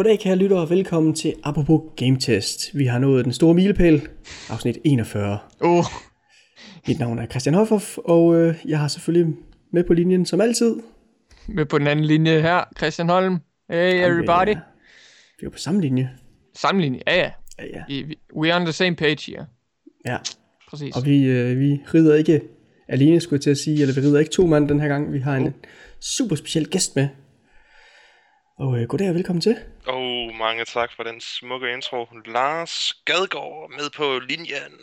Goddag kære lyttere, og velkommen til Apropos Game Test. Vi har nået den store milepæl, afsnit 41. Uh, Mit navn er Christian Hoffoff, og øh, jeg har selvfølgelig med på linjen som altid. med på den anden linje her, Christian Holm. Hey everybody. Ja, vi er på samme linje. Samme linje, ja ja. Ja, ja. Vi, we are on the same page here. ja. Præcis. Og vi, øh, vi rider ikke alene, skulle jeg til at sige, eller vi rider ikke to mand den her gang. Vi har en super speciel gæst med. Og øh, goddag og velkommen til. Og mange tak for den smukke intro. Lars Gadgaard med på linjen.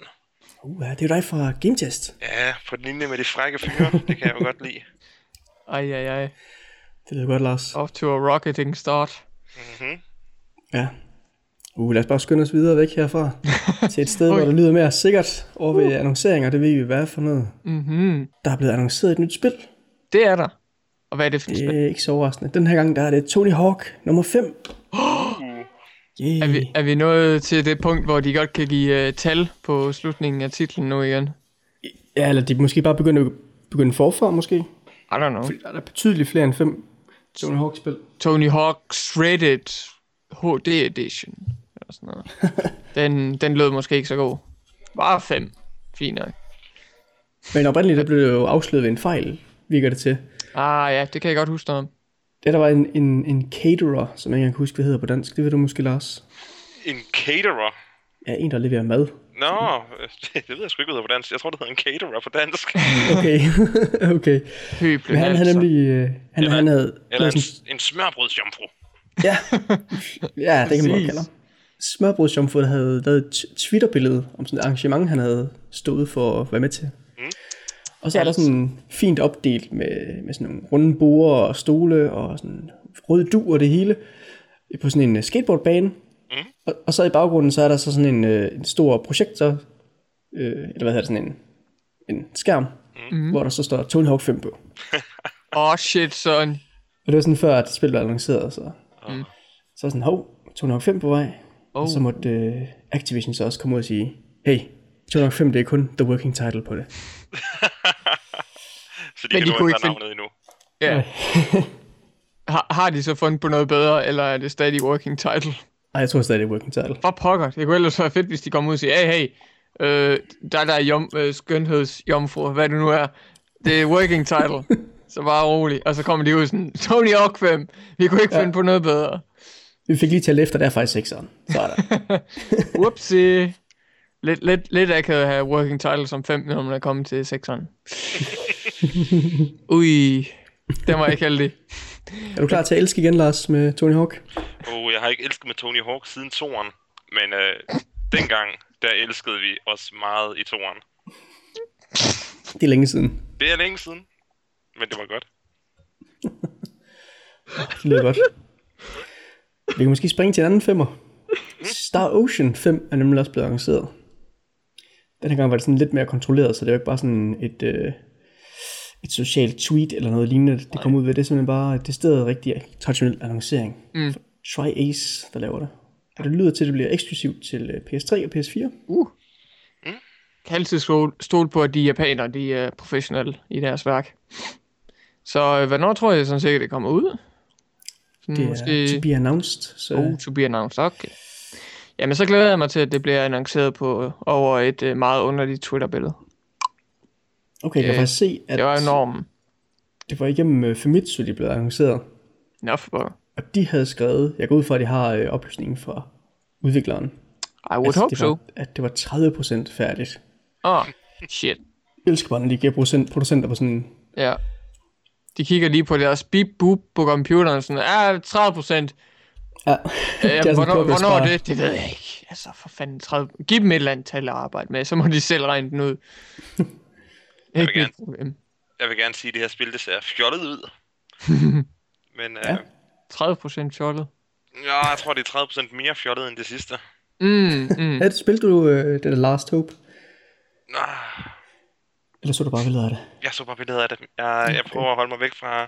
Uh, det er jo dig fra Game Test. Ja, på linje med de frække fyre. Det kan jeg jo godt lide. Ej, ej, ej. Det lyder godt, Lars. Off to a rocketing start. Mm-hmm. Ja. Uh, lad os bare skynde os videre væk herfra. til et sted, hvor det lyder mere sikkert over ved annonceringer. Det ved vi, hvad er for noget. Mhm. Der er blevet annonceret et nyt spil. Det er der. Og hvad er det for et Det er ikke så overraskende. Den her gang, der er det Tony Hawk nummer 5. Yeah. Er vi, er vi nået til det punkt, hvor de godt kan give uh, tal på slutningen af titlen nu igen? Ja, eller de måske bare begynde, begynde forfra, måske. I don't know. Der er der betydeligt flere end fem Tony Hawk-spil. Tony Hawk Shredded HD Edition. Eller sådan noget. den, den lød måske ikke så god. Bare fem. Fint nok. Men oprindeligt, der blev det jo afsløret ved en fejl, virker det til. Ah ja, det kan jeg godt huske noget om. Det der var en, en, en caterer, som jeg ikke kan huske, hvad hedder på dansk. Det ved du måske, Lars. En caterer. Ja, en, der leverer mad. Nå, det, det ved jeg sgu ikke, hvad på dansk. Jeg tror, det hedder en caterer på dansk. Okay, okay. Pøblen Men han havde altså. nemlig... Øh, han, Eller- han havde... Eller en, sådan, en smørbrødsjomfru. ja, ja, det kan man godt kalde ham. Smørbrødsjomfru havde lavet et Twitter-billede om sådan et arrangement, han havde stået for at være med til. Og så er der sådan fint opdelt med, med sådan nogle runde borde og stole og sådan rød du og det hele på sådan en øh, skateboardbane. Mm. Og, og så i baggrunden, så er der så sådan en, øh, en stor projektor, øh, eller hvad hedder det, sådan en, en skærm, mm. hvor der så står Tony Hawk 5 på. Åh oh, shit, son. Og det var sådan før, at spillet var annonceret, så, Mm. så sådan, hov, Tony Hawk 5 på vej. Oh. Og så Oh. måtte øh, Activision så også komme ud og sige, hey, Tony Hawk 5, det er kun the working title på det. Så de Men kan de nu kunne ikke navnet endnu. Ja. har, har de så fundet på noget bedre, eller er det stadig working title? Ej, jeg tror stadig, det er working title. For pokker. Det kunne ellers være fedt, hvis de kom ud og siger, hey, hey, øh, der der er jom, øh, skønhedsjomfru, hvad det nu er. Det er working title. så bare rolig. Og så kommer de ud sådan, Tony Hawk 5, vi kunne ikke Ja. finde på noget bedre. Vi fik lige talt efter, der er faktisk 6'eren. Så er der. Whoopsie. Lidt, lidt, lidt akavet at have working title som 5, når man er kommet til 6'eren. Ui, den var ikke heldig. er du klar til at elske igen, Lars, med Tony Hawk? Og jeg har ikke elsket med Tony Hawk siden toeren. Men øh, dengang, der elskede vi os meget i toeren. Det er længe siden. Det er længe siden. Men det var godt. Det lyder godt. Vi kan måske springe til en anden femmer. Star Ocean 5 er nemlig også blevet annonceret. Den her gang var det sådan lidt mere kontrolleret, så det var ikke bare sådan et, øh, et socialt tweet eller noget lignende, det kom ud ved. Det er simpelthen bare et decideret rigtig traditionel annoncering. Mm. Tri-Ace, der laver det. Og det lyder til, at det bliver eksklusivt til øh, PS3 og PS4. Uh. Kan altid stole, stole på, at de japanere, de er professionelle i deres værk. Så øh, hvornår tror jeg sådan sikkert, det kommer ud? Sådan Det er måske... to be announced. Så Oh, to be announced, okay. Jamen, så glæder jeg mig til, at det bliver annonceret på over et øh, meget underligt Twitter-billede. okay, jeg kan øh, faktisk se, at Det var enormt. det var igennem øh, Famitsu, de blev annonceret. Nå, for Og de havde skrevet, jeg går ud fra, at de har øh, oplysningen fra udvikleren, I would hope det so. var, at det var 30% færdigt. Åh, oh, shit. Jeg elsker bare, når de giver procent, producenter på sådan en... Ja. De kigger lige på deres beep boop på computeren, sådan, ja, 30 procent. Ja, Ja, det er sådan hvornår, hvornår er det? Det ved jeg ikke. Altså, for fanden, 30... Giv dem et eller andet tal at arbejde med, så må de selv regne den ud. ikke gerne- problem. Jeg vil gerne sige, at det her spil, det ser fjollet ud. Men øh, Ja. ja. 30 procent fjollet. ja, jeg tror, det er 30% mere fjollet end det sidste. Mm, mm. Ja, det spillede du øh, det der Last Hope? Nå, Eller så du bare billeder af det? jeg så bare billeder af det. Jeg, jeg prøver at holde mig væk fra,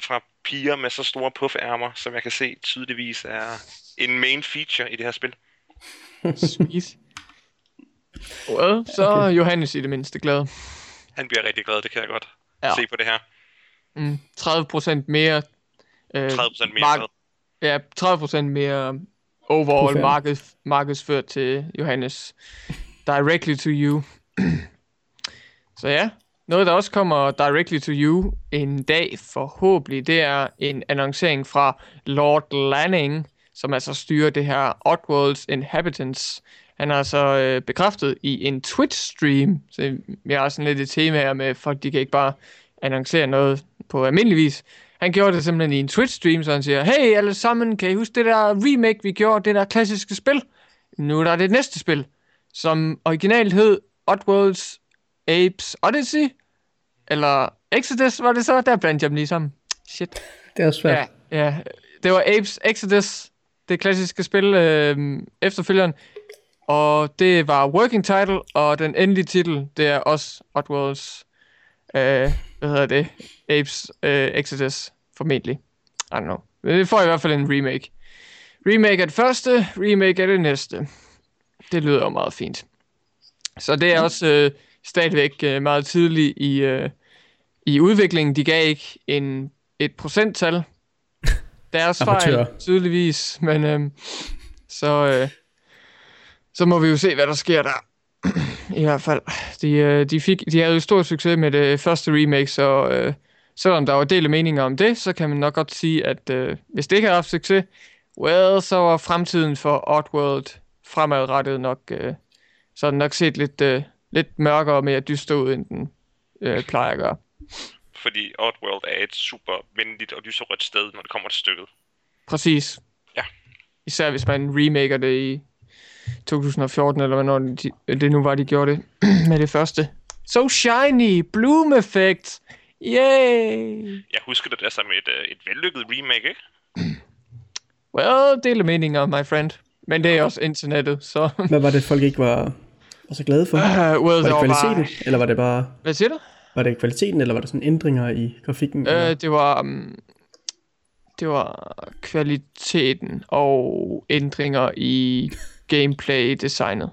fra piger med så store puffærmer, som jeg kan se tydeligvis er en main feature i det her spil. Sweet. Well, så er Johannes i det mindste glad. Han bliver rigtig glad, det kan jeg godt Ja. se på det her. Mm, 30% mere. Øh, 30% mere mark- ja, 30% mere overall Profærd. markeds, markedsført til Johannes. Directly to you. Så ja, noget der også kommer directly to you en dag forhåbentlig, det er en annoncering fra Lord Lanning, som altså styrer det her Oddworld's Inhabitants. Han har så altså, øh, bekræftet i en Twitch-stream, så jeg har sådan lidt et tema her med, folk de kan ikke bare annoncere noget på almindelig vis. Han gjorde det simpelthen i en Twitch-stream, så han siger, hey alle sammen, kan I huske det der remake, vi gjorde, det der klassiske spil? Nu er der det næste spil, som originalt hed Oddworld's Apes Odyssey, eller Exodus var det så? Der blandt jeg dem lige sammen. Shit. Det er svært. Ja, ja. Det var Apes Exodus, det klassiske spil øh, efterfølgeren. Og det var working title, og den endelige titel, det er også Oddworld's, øh, hvad hedder det, Apes øh, Exodus, formentlig. I don't know. Men det får i hvert fald en remake. Remake er det første, remake er det næste. Det lyder jo meget fint. Så det er også øh, stadigvæk øh, meget tidligt i, øh, i udviklingen. De gav ikke en, et procenttal. Deres fejl, tydeligvis. Men øh, så, øh, så må vi jo se, hvad der sker der. I hvert fald. De, øh, de, fik, de havde jo stor succes med det første remake, så øh, selvom der var dele meninger om det, så kan man nok godt sige, at øh, hvis det ikke havde haft succes, well, så var fremtiden for Oddworld fremadrettet nok, øh, så nok set lidt, øh, lidt mørkere og mere dyster ud, end den øh, plejer at gøre. Fordi Oddworld er et super venligt og lyserødt sted, når det kommer til stykket. Præcis. Ja. Især hvis man remaker det i 2014, eller hvornår de, det nu var, de gjorde det med det første. So shiny! Bloom effect! Yay! Jeg husker det der som et, øh, et vellykket remake, ikke? Well, dele meninger, my friend. Men det er også internettet, så... Hvad var det, folk ikke var, var så glade for? Uh, well, Var det det var kvaliteten, bare... eller var det bare Hvad siger du? var det kvaliteten, eller var det sådan ændringer i grafikken? eller? Øh, det var... Um, det var kvaliteten og ændringer i gameplay-designet.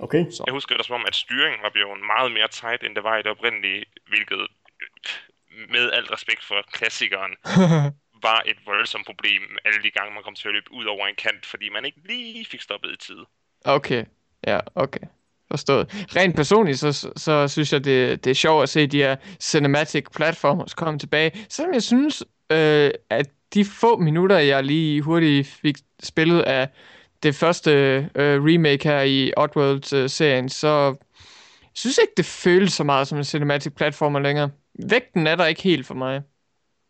Okay, Så. Jeg husker det som om, at styringen var blevet meget mere tight, end det var i det oprindelige, hvilket øh, med al respekt for klassikeren, var et voldsomt problem alle de gange, man kom til at løbe ud over en kant, fordi man ikke lige fik stoppet i tide. Okay, ja, okay. Forstået. Rent personligt, så, så, synes jeg, det, det er sjovt at se de her cinematic platformers komme tilbage. Selvom jeg synes, øh, at de få minutter, jeg lige hurtigt fik spillet af det første øh, remake her i Oddworld-serien, så jeg synes ikke, det føles så meget som en cinematic platformer længere. Vægten er der ikke helt for mig.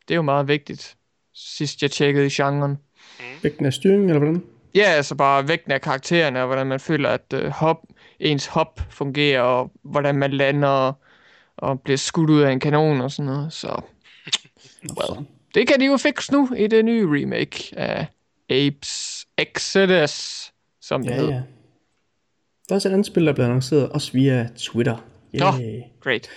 Det er jo meget vigtigt, sidst jeg tjekkede i genren. vægten af styringen, eller hvordan? Ja, altså bare vægten af karaktererne, og hvordan man føler, at øh, hop, ens hop fungerer, og hvordan man lander, og, og bliver skudt ud af en kanon og sådan noget. Så Well. det kan de jo fikse nu i det nye remake af Apes Exodus, som det Ja, hedder. ja. Der er også et andet spil, der er blevet annonceret, også via Twitter. Nå. Yay. Great.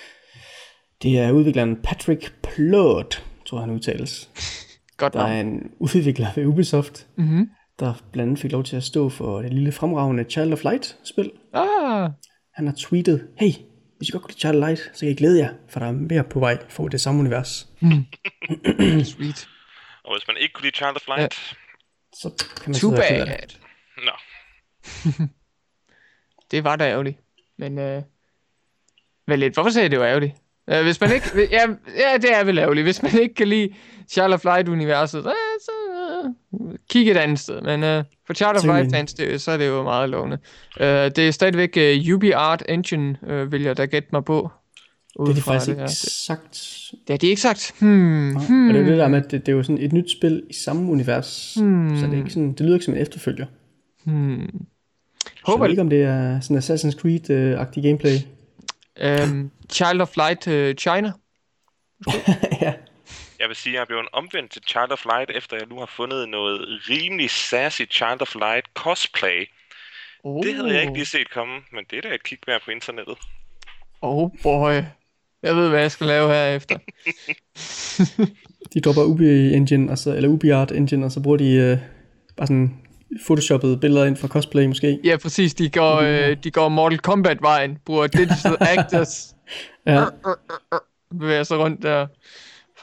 Det er udvikleren Patrick Plot, tror jeg han udtales. Godt Der navn. er en udvikler ved Ubisoft, Mhm. Der blandt andet fik lov til at stå for det lille fremragende Child of Light-spil. Ah, Han har tweetet, hey, hvis I godt kunne lide Child of Light, så kan I glæde jer, for der er mere på vej for det samme univers. sweet. Og hvis man ikke kunne lide Child of Light, Så kan man Too bad. det. nå, Det var da ærgerligt. Men, øh, vel lidt, hvorfor sagde jeg, det var ærgerligt? Øh, hvis man ikke, ja, ja, det er vel ærgerligt. Hvis man ikke kan lide Child of Light-universet, så, så øh, kig et andet sted. Men øh, for Child of Så kan Light man- fans, det, så er det jo meget lovende. Øh, det er stadigvæk øh, UbiArt Engine, øh, vil jeg da gætte mig på. Det er det Udefra faktisk her. ikke Det, sagt. det har de ikke sagt. Hmm, hmm. Og det er det der med, at det, det er jo sådan et nyt spil i samme univers. Hmm. Så det, er ikke sådan, det lyder ikke som en efterfølger. Hmm. Jeg Håber ved ikke, om det er sådan Assassin's Creed-agtig gameplay. øhm, Child of Light øh, China. ja. Jeg vil sige, at jeg er blevet omvendt til Child of Light, efter jeg nu har fundet noget rimelig sassy Child of Light cosplay. Oh. Det havde jeg ikke lige set komme, men det er da et kig værd på internettet. Oh boy. Jeg ved, hvad jeg skal lave herefter. De dropper Ubi Engine, og så, eller UbiArt Engine, og så bruger de øh, bare sådan photoshoppede billeder ind fra cosplay måske. Ja, præcis. De går, øh, de går Mortal Kombat-vejen. Bruger digital actors. Ja. Bevæger sig rundt der.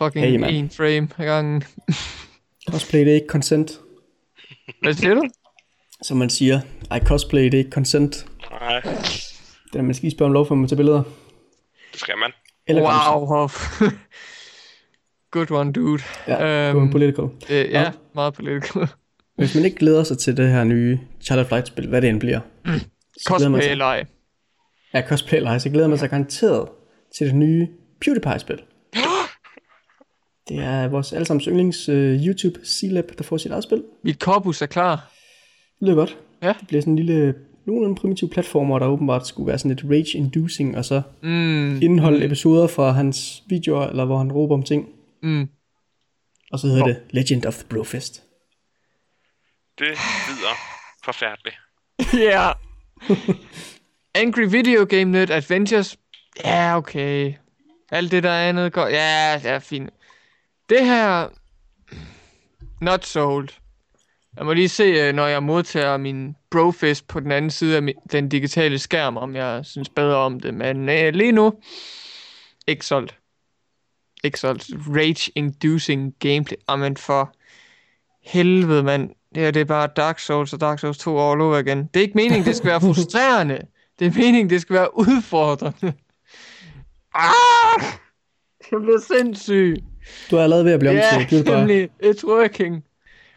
Fucking Hey, en frame ad gangen. Cosplay, det er ikke consent. Hvad siger du? Som man siger, ej, cosplay, det er ikke consent. Nej, Det er, man skal lige spørge om lov for at tage billeder. det skal man. Eller. Wow, Hoff. Good one, dude. Ja, um, political. Øh, ja, Nå. meget political. Hvis man ikke glæder sig til det her nye Charter Flight-spil, hvad det end bliver, man Cosplay eller ej. Ja, cosplay eller ej, så glæder man sig garanteret til det nye PewDiePie-spil. Det er vores allesammens yndlings uh, YouTube C-Lab, der får sit eget spil. Mit korpus er klar. Det lyder godt. Ja. Det bliver sådan en lille, nogenlunde primitiv platformer, der åbenbart skulle være sådan lidt rage-inducing, og så Mm, indeholde episoder fra hans videoer, eller hvor han råber om ting. mm. Og så hedder Hvor- det Legend of the Brofist. Det lyder forfærdeligt. Ja. Angry Video Game Net Adventures. Ja, okay. Alt det der andet går... Ja, det er fint. Det her... Not sold. Jeg må lige se, øh, når jeg modtager min Brofist på den anden side af min, den digitale skærm, om jeg synes bedre om det. Men øh, lige nu, ikke solgt. Ikke solgt. Rage-inducing gameplay. Jamen for helvede, mand. Det her, det er bare Dark Souls og Dark Souls 2 all over igen. Det er ikke meningen, det skal være frustrerende. Det er meningen, det skal være udfordrende. Ah! Jeg bliver sindssyg. Du er allerede ved at blive om Ja, nemlig. It's working.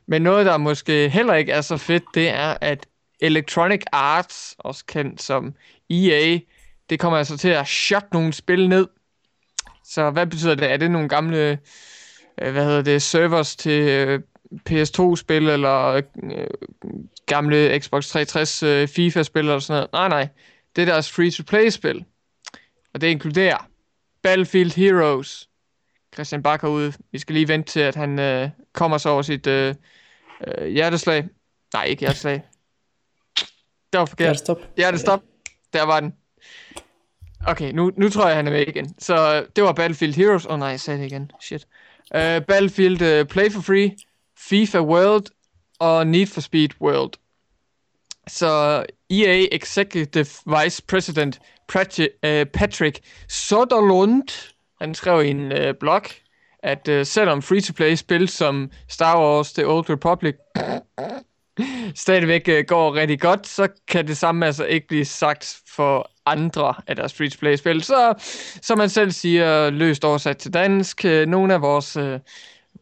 Men noget, der måske heller ikke er så fedt, det er, at Electronic Arts, også kendt som EA, det kommer altså til at shut nogle spil ned. Så hvad betyder det? Er det nogle gamle, øh, hvad hedder det, servers til øh, PS2-spil, eller øh, gamle Xbox 360 øh, FIFA-spil, eller sådan noget? Nej, nej. Det er deres free-to-play-spil. Og det inkluderer Battlefield Heroes, Christian Bakker ude. Vi skal lige vente til, at han øh, kommer så over sit øh, øh, hjerteslag. Nej, ikke hjerteslag. Det var forkert. Ja, stop. Hjertestop. Der var den. Okay, nu, nu tror jeg, han er med igen. Så øh, det var Battlefield Heroes. Åh oh, nej, jeg sagde det igen. Shit. Uh, Battlefield uh, Play for Free, FIFA World og Need for Speed World. Så EA Executive Vice President Patrick, uh, Patrick Soderlund, han skrev i en øh, blog, at øh, selvom free-to-play-spil som Star Wars The Old Republic stadigvæk øh, går rigtig godt, så kan det samme altså ikke blive sagt for andre af deres free-to-play-spil. Så, som man selv siger, løst oversat til dansk, øh, nogle af vores øh,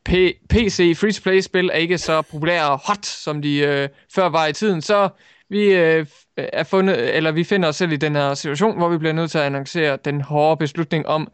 P- PC free-to-play-spil er ikke så populære og hot, som de øh, før var i tiden, så vi øh, er fundet, eller vi finder os selv i den her situation, hvor vi bliver nødt til at annoncere den hårde beslutning om,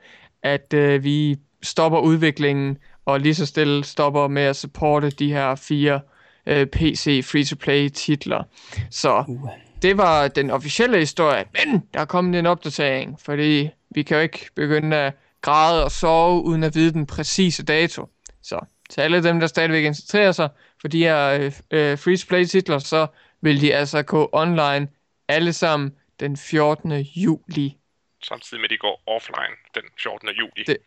at øh, vi stopper udviklingen og lige så stille stopper med at supporte de her fire øh, PC free-to-play titler. Så Uh. det var den officielle historie, men der er kommet en opdatering, fordi vi kan jo ikke begynde at græde og sove, uden at vide den præcise dato. Så til alle dem, der stadigvæk interesserer sig for de her øh, øh, free-to-play-titler, så vil de altså gå online alle sammen den 14. juli. Samtidig med, at de går offline den 14. juli. Det-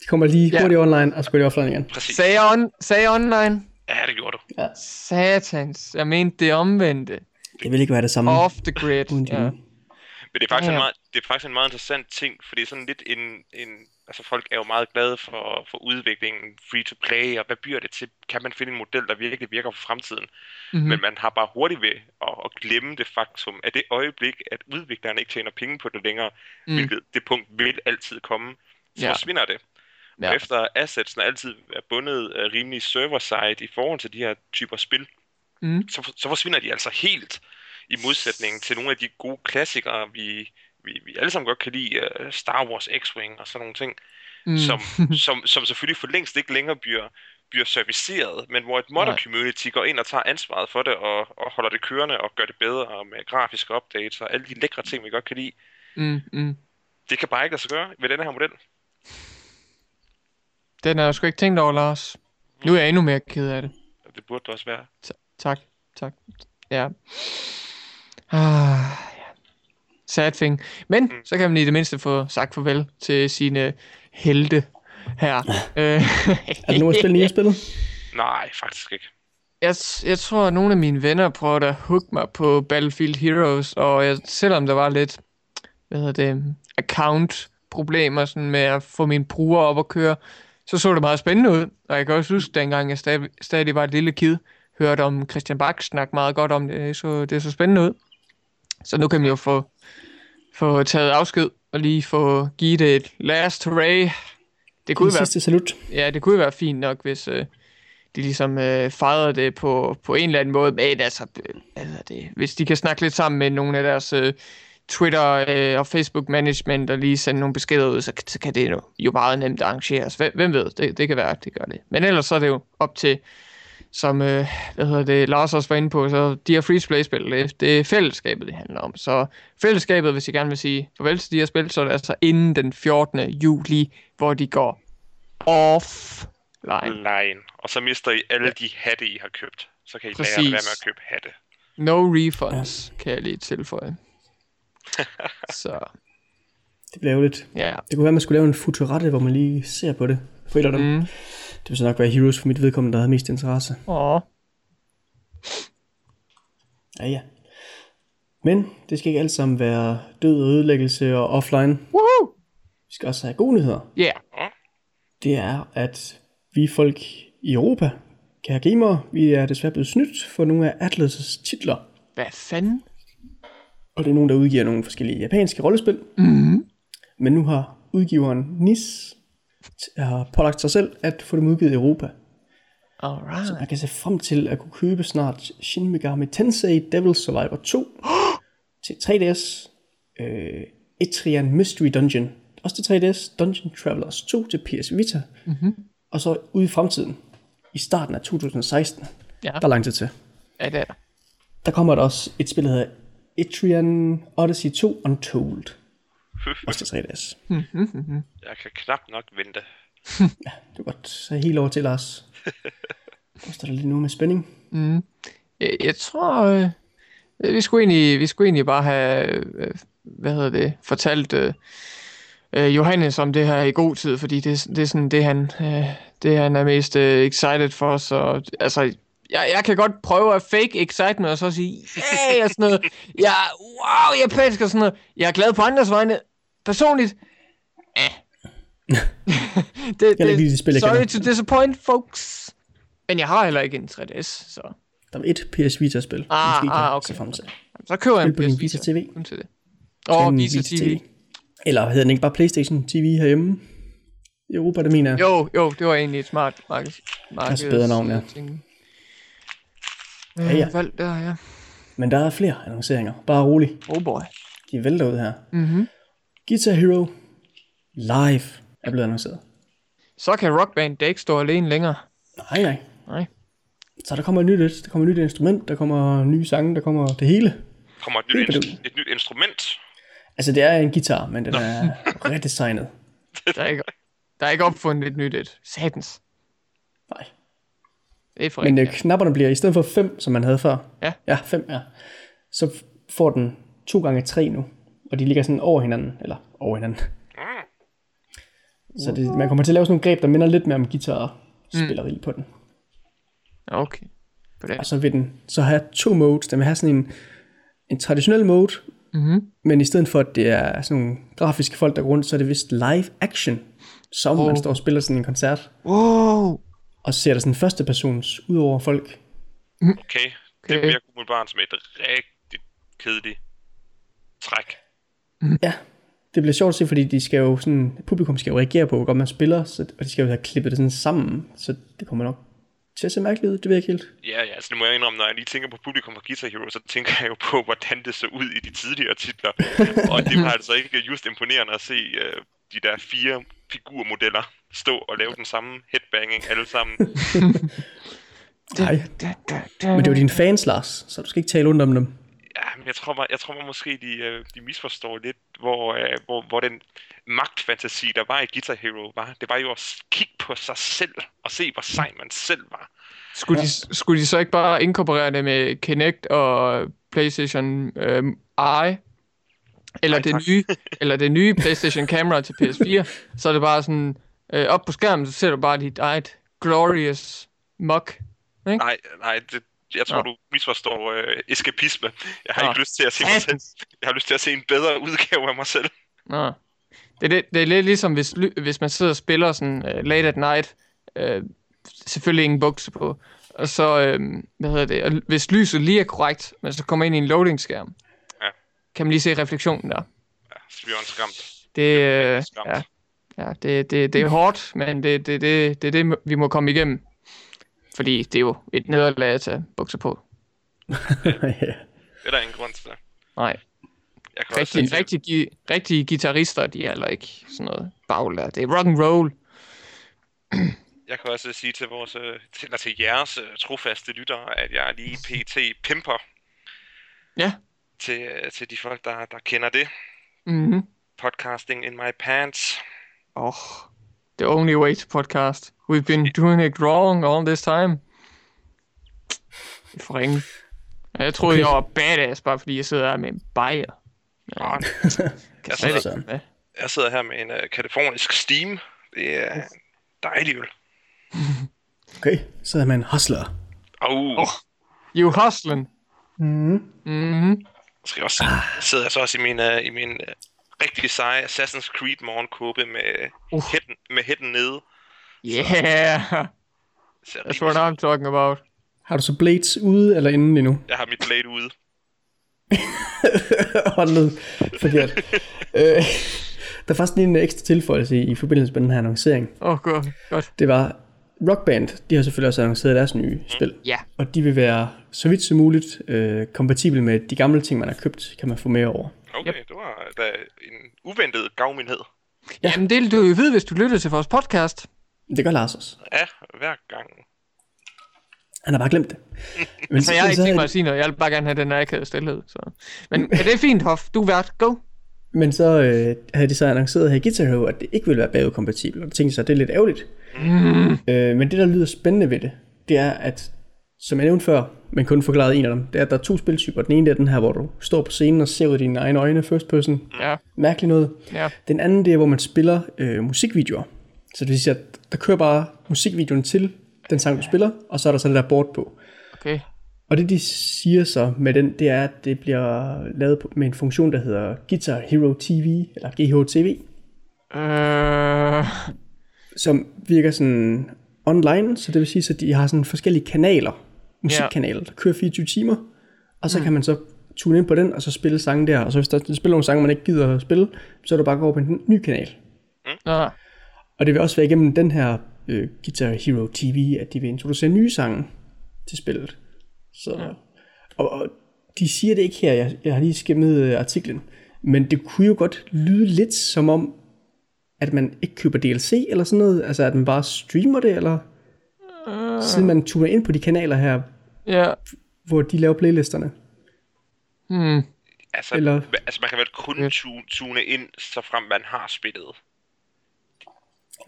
De kommer lige Ja. hurtigt online, og så går de offline igen. Præcis. Sagde on, sagde online? Ja, det gjorde du. Satans. Jeg mente det omvendte. Det vil ikke være det samme. Off the grid. Ja. ja. Men det er faktisk, Ja. en meget, det er faktisk en meget interessant ting, for det er sådan lidt en, en altså folk er jo meget glade for, for udviklingen, free to play, og hvad bliver det til? Kan man finde en model, der virkelig virker for fremtiden? Mm-hmm. Mm. Men man har bare hurtigt ved at, at glemme det faktum, at det øjeblik, at udvikleren ikke tjener penge på det længere, Mm. hvilket det punkt vil altid komme, så Ja. forsvinder det. Ja. Og efter assetsene altid er bundet af rimelig server-side i forhold til de her typer spil, Mm. så, så forsvinder de altså helt i modsætning til nogle af de gode klassikere, vi, vi, vi alle sammen godt kan lide, uh, Star Wars X-Wing og sådan nogle ting, Mm. som, som, som selvfølgelig for længst ikke længere bliver, bliver serviceret, men hvor et modder community går ind og tager ansvaret for det, og, og holder det kørende og gør det bedre med grafiske updates og alle de lækre ting, vi godt kan lide. Mm. Mm. Det kan bare ikke lade sig gøre ved denne her model. Den har jeg sgu ikke tænkt over, Lars. Nu er jeg endnu mere ked af det. Det burde det også være. Tak, tak. Ja. Ah. Sad thing. Men så kan man i det mindste få sagt farvel til sine helte her. øh, Er det nu at spille nye spillet? Nej, faktisk ikke. jeg, jeg tror, at nogle af mine venner prøvede at hook mig på Battlefield Heroes, og jeg, selvom der var lidt, hvad hedder det, account-problemer sådan med at få mine brugere op at køre, så så det meget spændende ud. Og jeg kan også huske, dengang jeg stadig, stadig var et lille kid, hørte om Christian Bak snakke meget godt om det, så det så spændende ud. Så nu kan vi jo få, få taget afsked og lige få givet det et last hooray. Det kunne Den være sidste salut. Ja, det kunne være fint nok, hvis øh, de ligesom øh, fejrede det på, på en eller anden måde. Men altså, øh, hvad hedder det, hvis de kan snakke lidt sammen med nogle af deres øh, Twitter øh, og Facebook management og lige sende nogle beskeder ud, så, så kan det jo, jo meget nemt arrangeres. Hvem, hvem ved, det, det kan være, at det gør det. Men ellers så er det jo op til, som øh, hvad hedder det, Lars også var inde på, så de her free-to-play-spil, det, det er fællesskabet, det handler om. Så fællesskabet, hvis jeg gerne vil sige farvel til de her spil, så er det altså inden den 14. juli, hvor de går offline. Line. Og så mister I alle de hatte, I har købt. Så kan I lære at Præcis. være med at købe hatte. No refunds, ja. kan jeg lige tilføje. så Det bliver jo lidt. ja, Det kunne være, at man skulle lave en futurette, hvor man lige ser på det. Dem. mm. Det vil så nok være Heroes for mit vedkommende, der havde mest interesse. Åh, Ja, ja. Men det skal ikke alt sammen være død og ødelæggelse og offline. Woohoo! Vi skal også have gode nyheder. Ja, Det er, at vi folk i Europa, kære gamere, vi er desværre blevet snydt for nogle af Atlas' titler. hvad fanden? Og det er nogen, der udgiver nogle forskellige japanske rollespil. Mm. Men nu har udgiveren NIS har pålagt sig selv at få dem udgivet i Europa. Alright. Man kan se frem til at kunne købe snart Shin Megami Tensei Devil Survivor 2 til 3DS, øh, Etrian Mystery Dungeon, også til 3DS, Dungeon Travelers 2 til PS Vita, Mhm. og så ude i fremtiden, i starten af 2016, Ja. der er lang tid til, Ja, det er der. der kommer der også et spil, der hedder Etrian Odyssey 2 Untold, også til 3DS. Jeg kan knap nok vente. Du kan godt sige helt over til, Lars. Der står der lige nu med spænding. Jeg, jeg tror, øh, vi, skulle egentlig, vi skulle egentlig bare have, øh, hvad hedder det, fortalt øh, øh, Johannes om det her i god tid, fordi det, det er sådan det, han, øh, det, han er mest øh, excited for. Så, altså, jeg, jeg kan godt prøve at fake excitement og så sige, yeah, og sådan noget. Ja, wow, japansk og sådan noget. Jeg er glad på andres vegne. Personligt, eh. det, Jeg ikke lide de spil, jeg sorry kender. to disappoint, folks. Men jeg har heller ikke en 3DS, så... Der er et PS Vita-spil, Ah, måske ah, okay, frem til. Så køber jeg en PS Vita TV. Kun til det. Åh, En Vita TV. Eller hedder den ikke bare Playstation TV herhjemme? I Europa, det mener jeg. Jo, jo, det var egentlig et smart marked. markeds, Altså bedre navn, ja. ting. Ja, ja. Øh, valg der, ja. Men der er flere annonceringer. Bare rolig. Oh boy. De vælter ud her. Mhm. Guitar Hero Live er blevet annonceret. Så kan Rock Band da ikke stå alene længere. Nej, nej. Nej. Så der kommer et nyt, der kommer et nyt instrument, der kommer nye sange, der kommer det hele. Kommer et nyt, instru- et nyt instrument. Altså, det er en guitar, men den er redesignet. Der er ikke, der er ikke opfundet et nyt et. Satans. Nej. Det er for Men øh, rigtigt. knapperne bliver, i stedet for fem, som man havde før. Ja. Ja, fem, ja. Så får den to gange tre nu. Og de ligger sådan over hinanden. Eller over hinanden. Så det, man kommer til at lave sådan nogle greb, der minder lidt mere om guitar spilleri mm. på den. Okay. På det. Og så vil den så have to modes. Den vil have sådan en, en traditionel mode, Mhm. men i stedet for, at det er sådan nogle grafiske folk, der går rundt, så er det vist live action, som oh. man står og spiller sådan en koncert, Wow. og ser der sådan første persons ud over folk. Okay. okay. Det virker umiddelbart som et rigtig kedeligt træk. Ja, det bliver sjovt at se, fordi de skal jo sådan, publikum skal jo reagere på, hvor godt man spiller, så, og de skal jo have klippet det sådan sammen, så det kommer nok til at se mærkeligt ud, det ved jeg ikke helt. Ja, ja, altså det må jeg indrømme, når jeg lige tænker på publikum for Guitar Hero, så tænker jeg jo på, hvordan det så ud i de tidligere titler. og det var altså ikke just imponerende at se uh, de der fire figurmodeller stå og lave den samme headbanging alle sammen. Nej, men det er jo dine fans, Lars, så du skal ikke tale ondt om dem. Ja, men jeg tror, man, jeg tror man måske, de, øh, de misforstår lidt, hvor, øh, hvor, hvor den magtfantasi, der var i Guitar Hero, var. Det var jo at kigge på sig selv og se, hvor sej man selv var. Skulle, de, skulle de så ikke bare inkorporere det med Kinect og PlayStation øhm, Eye? Eller Nej, det, tak. nye, eller det nye PlayStation Camera til PS4? Så er det bare sådan, øh, op på skærmen, så ser du bare dit eget glorious muck. Nej, nej, det, jeg tror, Nå. du misforstår øh, eskapisme. Jeg har Nå. ikke lyst til at se mig selv. Jeg har lyst til at se en bedre udgave af mig selv. Nå. det, er lidt, det er lidt ligesom, hvis, hvis man sidder og spiller sådan uh, late at night, uh, selvfølgelig ingen bukser på, og så, øh, hvad hedder det, og hvis lyset lige er korrekt, men så kommer ind i en loading-skærm, Ja. kan man lige se refleksionen der. Ja, så bliver han skræmt. Det, øh, ja, ja, det, det, det er hårdt, men det, det, det, det er det, vi må komme igennem. Fordi det er jo et nederlag at tage bukser på. ja. Det er der ingen grund til. Nej, Jeg kan også rigtig, til, rigtig, gi- rigtige guitarister, de er heller ikke sådan noget baglært. Det er rock and roll. jeg kan også sige til vores, til, eller til jeres øh, trofaste lyttere, at jeg er lige pt. pimper Ja. til, øh, til de folk, der, der kender det. Mm-hmm. Podcasting in my pants. Oh, the only way to podcast. We've been doing it wrong all this time. For ringe. Jeg troede, Okay. jeg var badass, bare fordi jeg sidder her med en bajer. Ja. Kan Jeg sidder- sådan. Jeg sidder her med en uh, kalifornisk steam. Det er dejligt øl. Okay, så er man en hustler. Oh, Oh. You hustling. Mm. Mm-hmm. skal jeg også sige. Jeg sidder så også i min, uh, i min uh, rigtig seje Assassin's Creed morgenkåbe med, Uh. hætten, med hætten nede. Yeah, Ser that's what I'm talking about. Har du så blades ude eller inde endnu? Jeg har mit blade ude. Håndled. Forkert. øh, der er faktisk lige en ekstra tilføjelse i, i forbindelse med den her annoncering. Åh, oh, godt. godt. Det var Rock Band, de har selvfølgelig også annonceret deres nye spil. Ja. Og de vil være, så vidt som muligt, øh, kompatible med de gamle ting, man har købt, kan man få med over. Okay, yep. det var da en uventet gavmildhed. ja. Jamen, det vil du jo vide, hvis du lytter til vores podcast. Det gør Lars også. Ja, hver gang. Han har bare glemt det. Men Så jeg har ikke tænkt mig at sige noget. Jeg vil bare gerne have den akavede stillhed. Så. Men ja, det er fint, Hoff. Du er vært. Go. men så øh, havde de så annonceret her i Guitar Hero, at det ikke ville være bagudkompatibelt. Og tænkte så, at det er lidt ærgerligt. Mm. Øh, men det, der lyder spændende ved det, det er, at som jeg nævnte før, men kun forklaret en af dem, det er, at der er to spiltyper. Den ene det er den her, hvor du står på scenen og ser ud af dine egne øjne, first person. Ja. Mærkeligt noget. Ja. Den anden, det er, hvor man spiller øh, musikvideoer. Så det vil sige, at der kører bare musikvideoen til den sang, du spiller, og så er der så det der board på. Okay. Og det, de siger så med den, det er, at det bliver lavet med en funktion, der hedder Guitar Hero TV, eller GHTV, Øh, som virker sådan online, så det vil sige, at de har sådan forskellige kanaler, musikkanaler, der kører 24 timer, og så mm. kan man så tune ind på den, og så spille sange der, og så hvis der spiller nogle sange, man ikke gider at spille, så er det bare gå over på en ny kanal. nå, Og det vil også være igennem den her øh, Guitar Hero TV, at de vil introducere nye sange til spillet. Så, ja. og, og de siger det ikke her, jeg, jeg har lige skimmet øh, artiklen, men det kunne jo godt lyde lidt som om, at man ikke køber DLC eller sådan noget, altså at man bare streamer det, eller øh, siden man tuner ind på de kanaler her, ja. hvor de laver playlisterne. Altså, Hmm. Eller- Eller... altså man kan vel kun tu- tune ind, så frem man har spillet.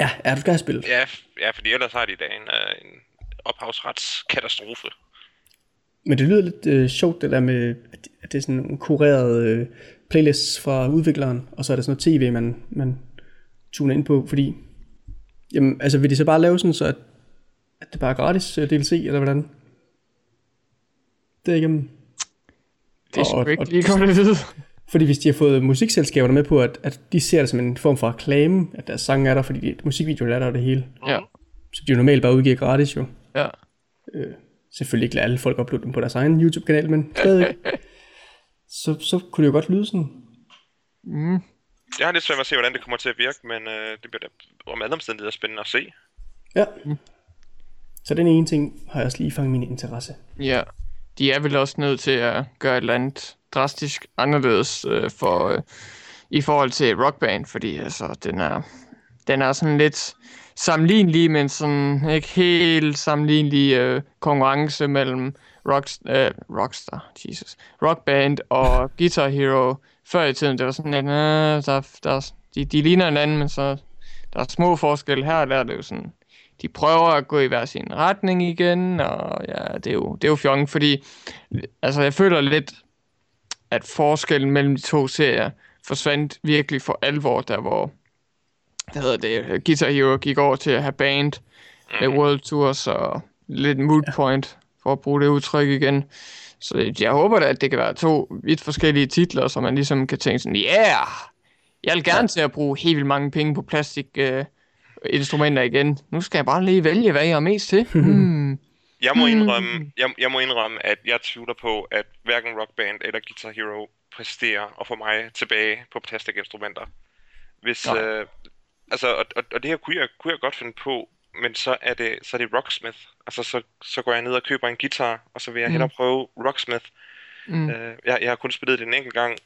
Ja, ja, du skal have spillet. Ja, ja fordi ellers har de da en, uh, en ophavsretskatastrofe. Men det lyder lidt øh, sjovt, det der med, at det, er sådan en kureret øh, playlist fra udvikleren, og så er der sådan noget tv, man, man tuner ind på, fordi, jamen, altså vil de så bare lave sådan, så at, at det bare er gratis øh, DLC, eller hvordan? Det er ikke, Det er sgu ikke lige godt at vide. Fordi hvis de har fået musikselskaberne med på, at, at de ser det som en form for reklame, at deres sang er der, fordi de, musikvideoen er der og det hele, Ja. så de jo normalt bare udgiver gratis jo. Ja. Selvfølgelig ikke lade alle folk uploade dem på deres egen YouTube-kanal, men stadig. så, så kunne det jo godt lyde sådan. Mm. Jeg har lidt svært ved at se, hvordan det kommer til at virke, men uh, det bliver da om alle omstændigheder spændende at se. Ja. Så den ene ting har jeg også lige fanget min interesse. Ja. De er vel også nødt til at gøre et eller andet drastisk anderledes øh, for, øh, i forhold til rockband, fordi altså, den er, den er sådan lidt sammenlignelig, men sådan ikke helt sammenlignelig øh, konkurrence mellem rock, øh, Rockstar, Jesus, Rockband og Guitar Hero. Før i tiden, det var sådan lidt, øh, der, der, de, de ligner hinanden, men så der er små forskelle her, der er det jo sådan, de prøver at gå i hver sin retning igen, og ja, det er jo, det er jo fjong, fordi altså, jeg føler lidt, at forskellen mellem de to serier forsvandt virkelig for alvor, der hvor hvad hedder det, Guitar Hero gik over til at have band med World Tours og lidt mood point, for at bruge det udtryk igen. Så jeg håber da, at det kan være to vidt forskellige titler, så man ligesom kan tænke sådan, yeah, Jeg vil gerne til at bruge helt vildt mange penge på plastik øh, instrumenter igen. Nu skal jeg bare lige vælge, hvad jeg er mest til. Hmm. Jeg må, indrømme, jeg, jeg må indrømme, at jeg tvivler på, at hverken Rock Band eller Guitar Hero præsterer at få mig tilbage på plastikinstrumenter. Hvis, Nej. øh, altså, og, og, og det her kunne jeg, kunne jeg godt finde på, men så er det, så er det Rocksmith. Altså, så, så går jeg ned og køber en guitar, og så vil jeg Mm. hellere prøve Rocksmith. Mm. Øh, jeg, jeg har kun spillet det en enkelt gang,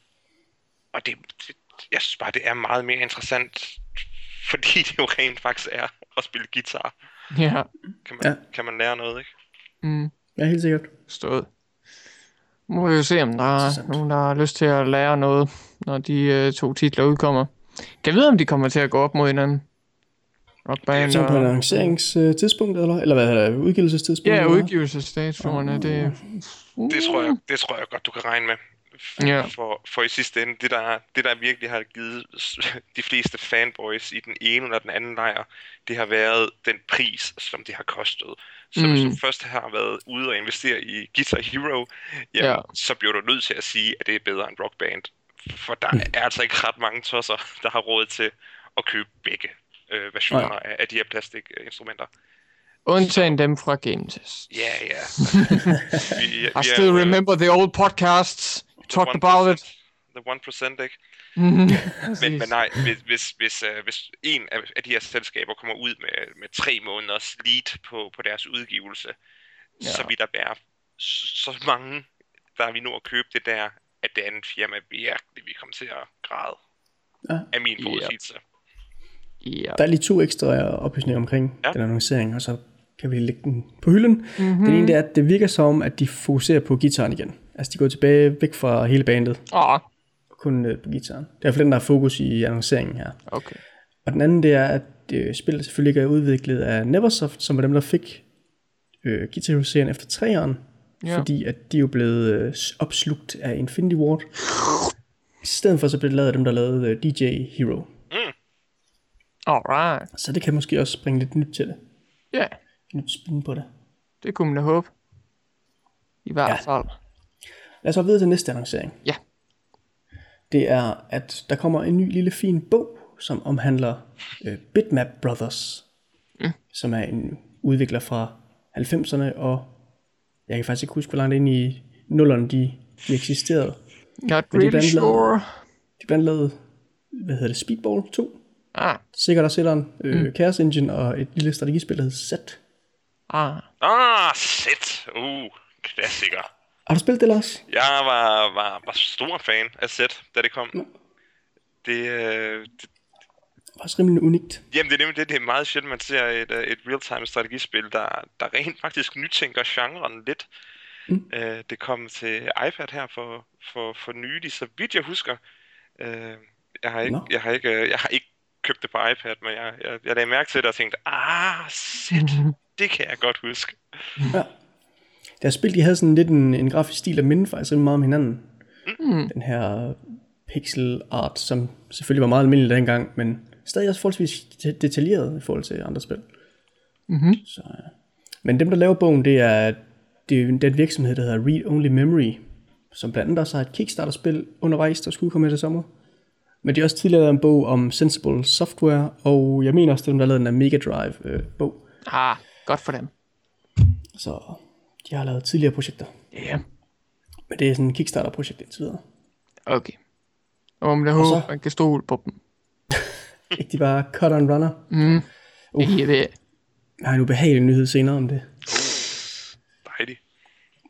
og det, det, jeg synes bare, det er meget mere interessant, fordi det jo rent faktisk er at spille guitar. Ja. Kan man, Ja. kan man lære noget, ikke? Mm. Ja, helt sikkert. Stået. Nu må vi jo se, om der er nogen, der har lyst til at lære noget, når de øh, to titler udkommer. Kan jeg vide, om de kommer til at gå op mod hinanden? Rock Band Så på og... annonceringstidspunkt, eller, eller hvad hedder det, udgivelsestidspunkt? Ja, udgivelsesdatoerne, det... Det tror jeg, det tror jeg godt, du kan regne med. Ja. For, for i sidste ende, det der, det der virkelig har givet de fleste fanboys i den ene eller den anden lejr, det har været den pris, som det har kostet. Så mm. hvis Mm. du først har været ude og investere i Guitar Hero, jamen, Ja. ja. så bliver du nødt til at sige, at det er bedre end Rock Band. For der er altså ikke ret mange tosser, der har råd til at købe begge øh, versioner Nej. af, af de her plastikinstrumenter. Undtagen dem fra Game Test. Ja, ja. vi I still øh, remember the old podcasts. Talked 1%, about it. The 1%, ikke? Mhm. Men, men nej, hvis, hvis, hvis, uh, hvis en af, af de her selskaber kommer ud med, med tre måneders lead på, på deres udgivelse, ja. så vil der være så, mange, der vil nå at købe det der, at det andet firma virkelig vil komme til at græde. Ja. Af min forudsigelse. Ja. Der er lige to ekstra oplysninger omkring Ja. den annoncering, og så kan vi lægge den på hylden. Mhm. Mm-hmm. Den ene det er, at det virker som, at de fokuserer på gitaren igen. Altså de går tilbage væk fra hele bandet, Åh, og kun øh, på gitaren. Det er i hvert fald den, der er fokus i annonceringen her. okay. Og den anden det er, at øh, spillet selvfølgelig ikke er udviklet af Neversoft, som var dem, der fik øh, Guitar Hero-serien efter træeren. Ja. Fordi at de er jo blevet øh, opslugt af Infinity Ward. I stedet for så blev det lavet af dem, der lavede øh, DJ Hero. Alright. Så det kan måske også bringe lidt nyt til det. Ja, Nyt spin på det. det kunne man da håbe. I hvert Ja. Lad os så videre til næste annoncering. Ja. Det er, at der kommer en ny lille fin bog, som omhandler øh, Bitmap Brothers, mm. som er en udvikler fra 90'erne, og jeg kan faktisk ikke huske, hvor langt ind i nullerne de, de eksisterede. Not Men de really blandt lavet- sure. De blandt lavede, hvad hedder det, Speedball 2, Ah, sikkert også sætteren, øh, mm. Chaos Engine og et lille strategispil, der hedder Z. ah. Ah, shit. Uh, klassiker. Har du spillet det, Lars? Jeg var, var, var stor fan af Zed, da det kom. Det, øh, det, Det var også rimelig unikt. Jamen, det er nemlig det. Det er meget sjældent, man ser et, øh, et real-time strategispil, der, der rent faktisk nytænker genren lidt. Mm. Øh, det kom til iPad her for, for, for nylig, så vidt jeg husker. Øh, jeg, har ikke, Nå. jeg, har ikke, øh, jeg har ikke købt det på iPad, men jeg, jeg, jeg lagde mærke til det og tænkte, ah, shit, det kan jeg godt huske. Ja. Deres spil, de havde sådan lidt en, en grafisk stil, der mindede faktisk rimelig meget om hinanden. Mm. Den her pixel art, som selvfølgelig var meget almindelig dengang, men stadig også forholdsvis de- detaljeret i forhold til andre spil. Mhm. Så, ja. Men dem, der laver bogen, det er, det er den virksomhed, der hedder Read Only Memory, som blandt andet også har et Kickstarter-spil undervejs, der skulle komme med det sommer. Men de har også tidligere lavet en bog om Sensible Software, og jeg mener også, det er dem, der har lavet den der Mega Drive-bog. Ah, godt for dem. Så de har lavet tidligere projekter. Ja, yeah. Men det er sådan en Kickstarter-projekt indtil videre. okay. Og man da Og håbe, så- man kan stole på dem. Ikke de bare cut and runner. Mm. Uh. Det er det. Jeg har en ubehagelig nyhed senere om det. Dejligt.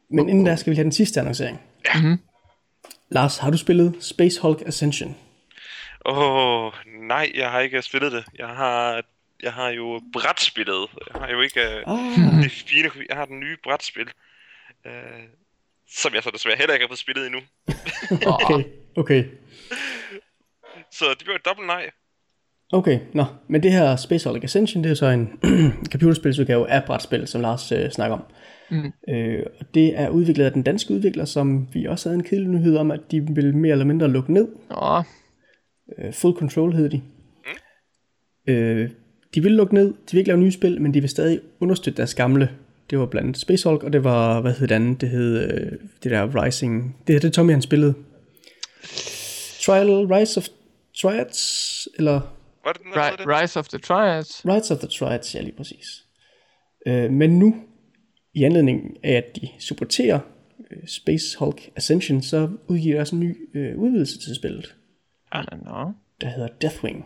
Men inden der skal vi have den sidste annoncering. Ja. Mhm. Lars, har du spillet Space Hulk Ascension? Åh, oh, nej, jeg har ikke spillet det. Jeg har, jeg har jo brætspillet. Jeg har jo ikke øh, Ah, det fine, jeg har den nye brætspil. Øh, som jeg så desværre heller ikke har fået spillet endnu. okay, okay. Så det bliver et dobbelt nej. Okay, nå. Men det her Space Hulk Ascension, det er så en computerspilsudgave af brætspil, som Lars øh, snakker om. Mm. Øh, og det er udviklet af den danske udvikler, som vi også havde en kedelig nyhed om, at de vil mere eller mindre lukke ned. Nå, Øh, Full Control hed de. Øh, de vil lukke ned, de vil ikke lave nye spil, men de vil stadig understøtte deres gamle. Det var blandt andet Space Hulk, og det var, hvad hed det andet? Det hed øh, det der Rising. Det er det Tommy han spillede. Trial Rise of Triads, eller Var det den, der? Ri- Rise of the Triads. Rights of the Triads, ja lige præcis. Øh, men nu, i anledning af at de supporterer øh, Space Hulk Ascension, så udgiver der også en ny øh, udvidelse til spillet, Nå. der hedder Deathwing.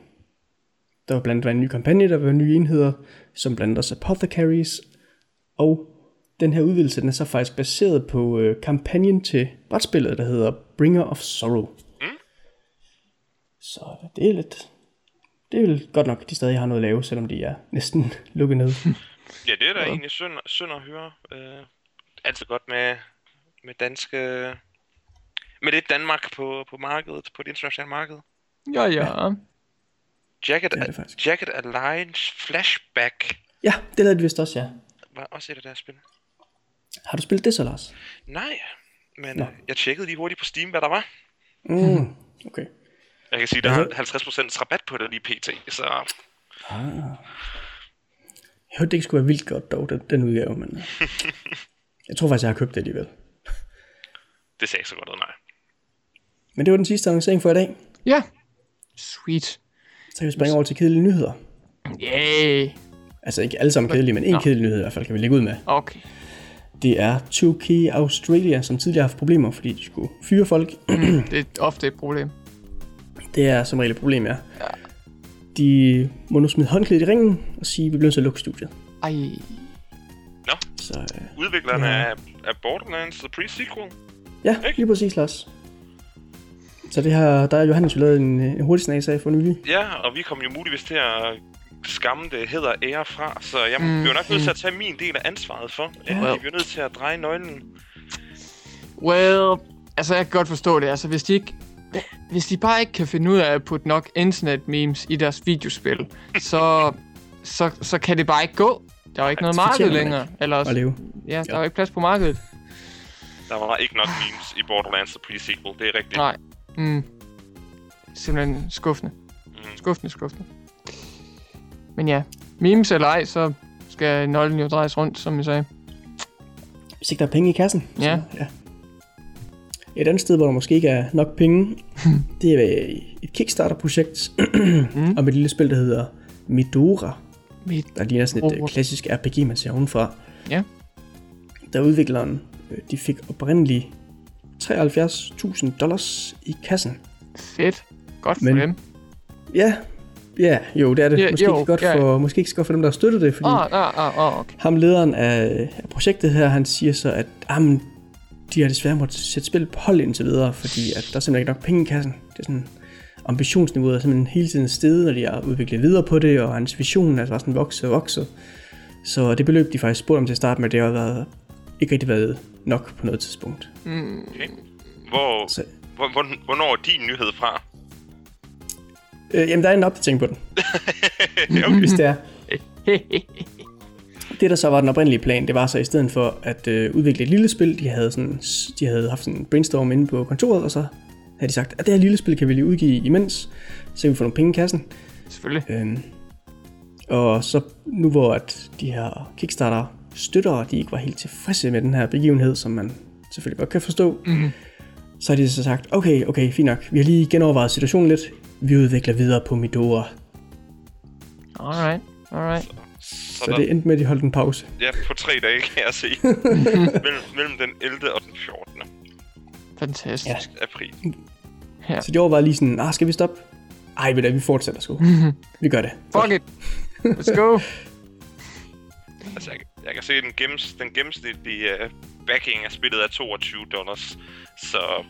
Der var blandt andet en ny kampagne, der var nye enheder, som blandt også Apothecaries, og den her udvidelse, den er så faktisk baseret på øh, kampagnen til brætspillet, der hedder Bringer of Sorrow. Mm. Så det er lidt... Det er vel godt nok, de stadig har noget at lave, selvom de er næsten lukket ned. Ja, det er da egentlig synd, synd at høre. Øh, altid godt med, med danske... Med det Danmark på, på markedet, på det internationale marked. Ja, ja. Jacket, Det er det faktisk. Jacket Alliance Flashback Ja, det lavede de vist også, ja. var også et af deres spil. Har du spillet det så, Lars? Nej, men Nå. øh, jeg tjekkede lige hurtigt på Steam, hvad der var. Mm, okay. Jeg kan sige, der Jeg er hør- 50% rabat på det lige pt. Så Jeg hørte, det ikke skulle være vildt godt dog, den, den udgave, men... øh, jeg tror faktisk, jeg har købt det alligevel. det ser ikke så godt ud, nej. Men det var den sidste annoncering for i dag. Ja. Sweet. Så kan vi springe over til kedelige nyheder. Yay. Altså ikke alle sammen kedelige, men en Nå. kedelig nyhed i hvert fald kan vi lægge ud med. Okay. Det er 2K Australia, som tidligere har haft problemer, fordi de skulle fyre folk. Det er ofte et problem. det er som regel et problem, ja. De må nu smide håndklædet i ringen og sige, at vi bliver nødt til at lukke studiet. Ej. Nå, Så øh, udviklerne Ja. af, af Borderlands The Pre-Sequel. ja, lige præcis, Lars. Så det her, der er Johannes jo lavet en, en hurtig snas af for nylig. Ja, og vi kommer jo muligvis til at skamme det hedder ære fra, så jeg mm, Mm, bliver nok nødt til at tage min del af ansvaret for. Ja. Well. Vi bliver nødt til at dreje nøglen. Well, altså jeg kan godt forstå det. Altså hvis de ikke... Hvis de bare ikke kan finde ud af at putte nok internet memes i deres videospil, så, så, så kan det bare ikke gå. Der er jo ikke noget marked længere. Eller, At leve. ja, der er jo ikke plads på markedet. Der var ikke nok memes i Borderlands The Pre-Sequel, det er rigtigt. Nej. Mm. Simpelthen skuffende. Mm. Skuffende, skuffende. Men ja, memes eller ej, så skal nøglen jo drejes rundt, som jeg sagde. Hvis ikke der er penge i kassen. Ja. Så, ja. Et andet sted, hvor der måske ikke er nok penge, det er et Kickstarter-projekt Mm. om et lille spil, der hedder Midora. Mit Der ligner sådan et uh, klassisk RPG, man ser ovenfra. Ja. Der udvikleren, øh, de fik oprindeligt 73.000 dollars i kassen. fedt. Godt for Men- dem. Ja, ja, jo, det er det. Ja, måske, jo, ikke godt ja. for, måske ikke så godt for dem, der har støttet det, fordi Åh, ah, ah, ah, okay. ham lederen af, af projektet her, han siger så, at jamen, de har desværre måttet sætte spil på hold indtil videre, fordi at der er simpelthen ikke nok penge i kassen. Det er sådan, ambitionsniveauet er simpelthen hele tiden steget, når de har udviklet videre på det, og hans vision er bare sådan vokset og vokset. Så det beløb, de faktisk spurgte om til at starte med, det har været, ikke rigtig været nok på noget tidspunkt. Mm, Okay. Hvor, Så, hvor, hvor, hvornår er din nyhed fra? øh, jamen, der er en opdatering på den, okay. hvis det er. Det, der så var den oprindelige plan, det var så i stedet for at øh, udvikle et lille spil, de havde, sådan, de havde haft sådan en brainstorm inde på kontoret, og så havde de sagt, at det her lille spil kan vi lige udgive imens, så kan vi få nogle penge i kassen. Selvfølgelig. Øhm, og så nu hvor at de her Kickstarter støttere, de ikke var helt tilfredse med den her begivenhed, som man selvfølgelig godt kan forstå, Mhm. så har de så sagt, okay, okay, fint nok, vi har lige genovervejet situationen lidt, vi udvikler videre på Midora. Alright, alright. Så, Så der, det endte med, at de holdt en pause. ja, på tre dage kan jeg se. mellem, mellem den 11. og den 14. Fantastisk. april. Ja. Så de overvejede lige sådan, ah, skal vi stoppe? Ej, ved hvad, vi fortsætter sgu. vi gør det. Fuck it. Let's go. Altså, jeg, jeg kan se, at den, gennems, den gennemsnitlige uh, backing af spillet er 22 dollars. Så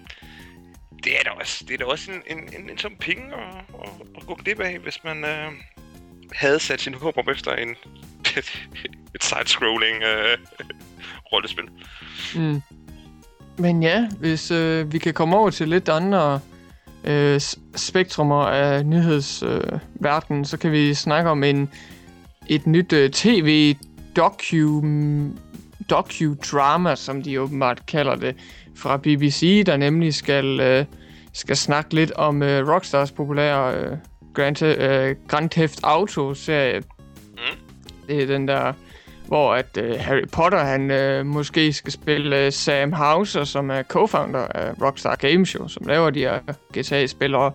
det er da også, det er da også en, en, en, en sum penge at, at, at gå glip af, hvis man uh, havde sat sin håb op efter en, et side-scrolling uh, rollespil. Mm. Men ja, hvis øh, vi kan komme over til lidt andre øh, s- spektrummer af nyhedsverdenen, øh, så kan vi snakke om en et nyt øh, tv docu docudrama, som de åbenbart kalder det, fra BBC, der nemlig skal øh, skal snakke lidt om øh, Rockstars populære øh, Grand, øh, Grand Theft Auto serie. Mm. Det er den der hvor at øh, Harry Potter han øh, måske skal spille øh, Sam Houser, som er co-founder af Rockstar Games, jo, som laver de her GTA-spil. Og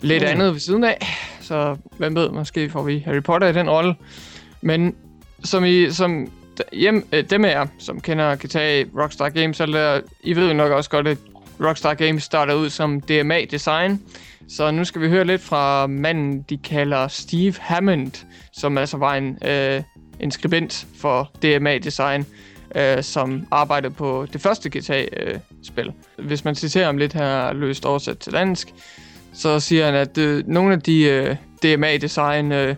lidt Mm. andet ved siden af. Så hvem ved, måske får vi Harry Potter i den rolle. Men som I, som hjem, øh, dem af jer, som kender GTA Rockstar Games, eller I ved jo nok også godt, at Rockstar Games starter ud som DMA Design. Så nu skal vi høre lidt fra manden, de kalder Steve Hammond, som altså var en, øh, en skribent for DMA Design, øh, som arbejdede på det første GTA-spil. Øh, Hvis man citerer ham lidt her løst oversat til dansk, så siger han, at øh, nogle af de øh, DMA-design øh,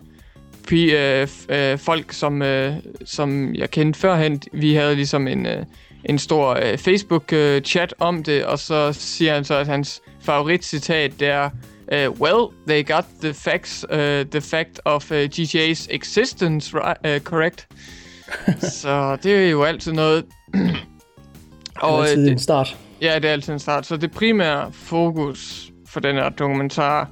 pri- øh, øh, folk, som, øh, som jeg kendte førhen, vi havde ligesom en, øh, en stor øh, Facebook-chat om det, og så siger han så, at hans favoritcitat det er uh, Well, they got the facts, uh, the fact of uh, GTA's existence right, uh, correct. så det er jo altid noget. Og, øh, altid det- en start. Ja, det er altid en start. Så det primære fokus for den her dokumentar,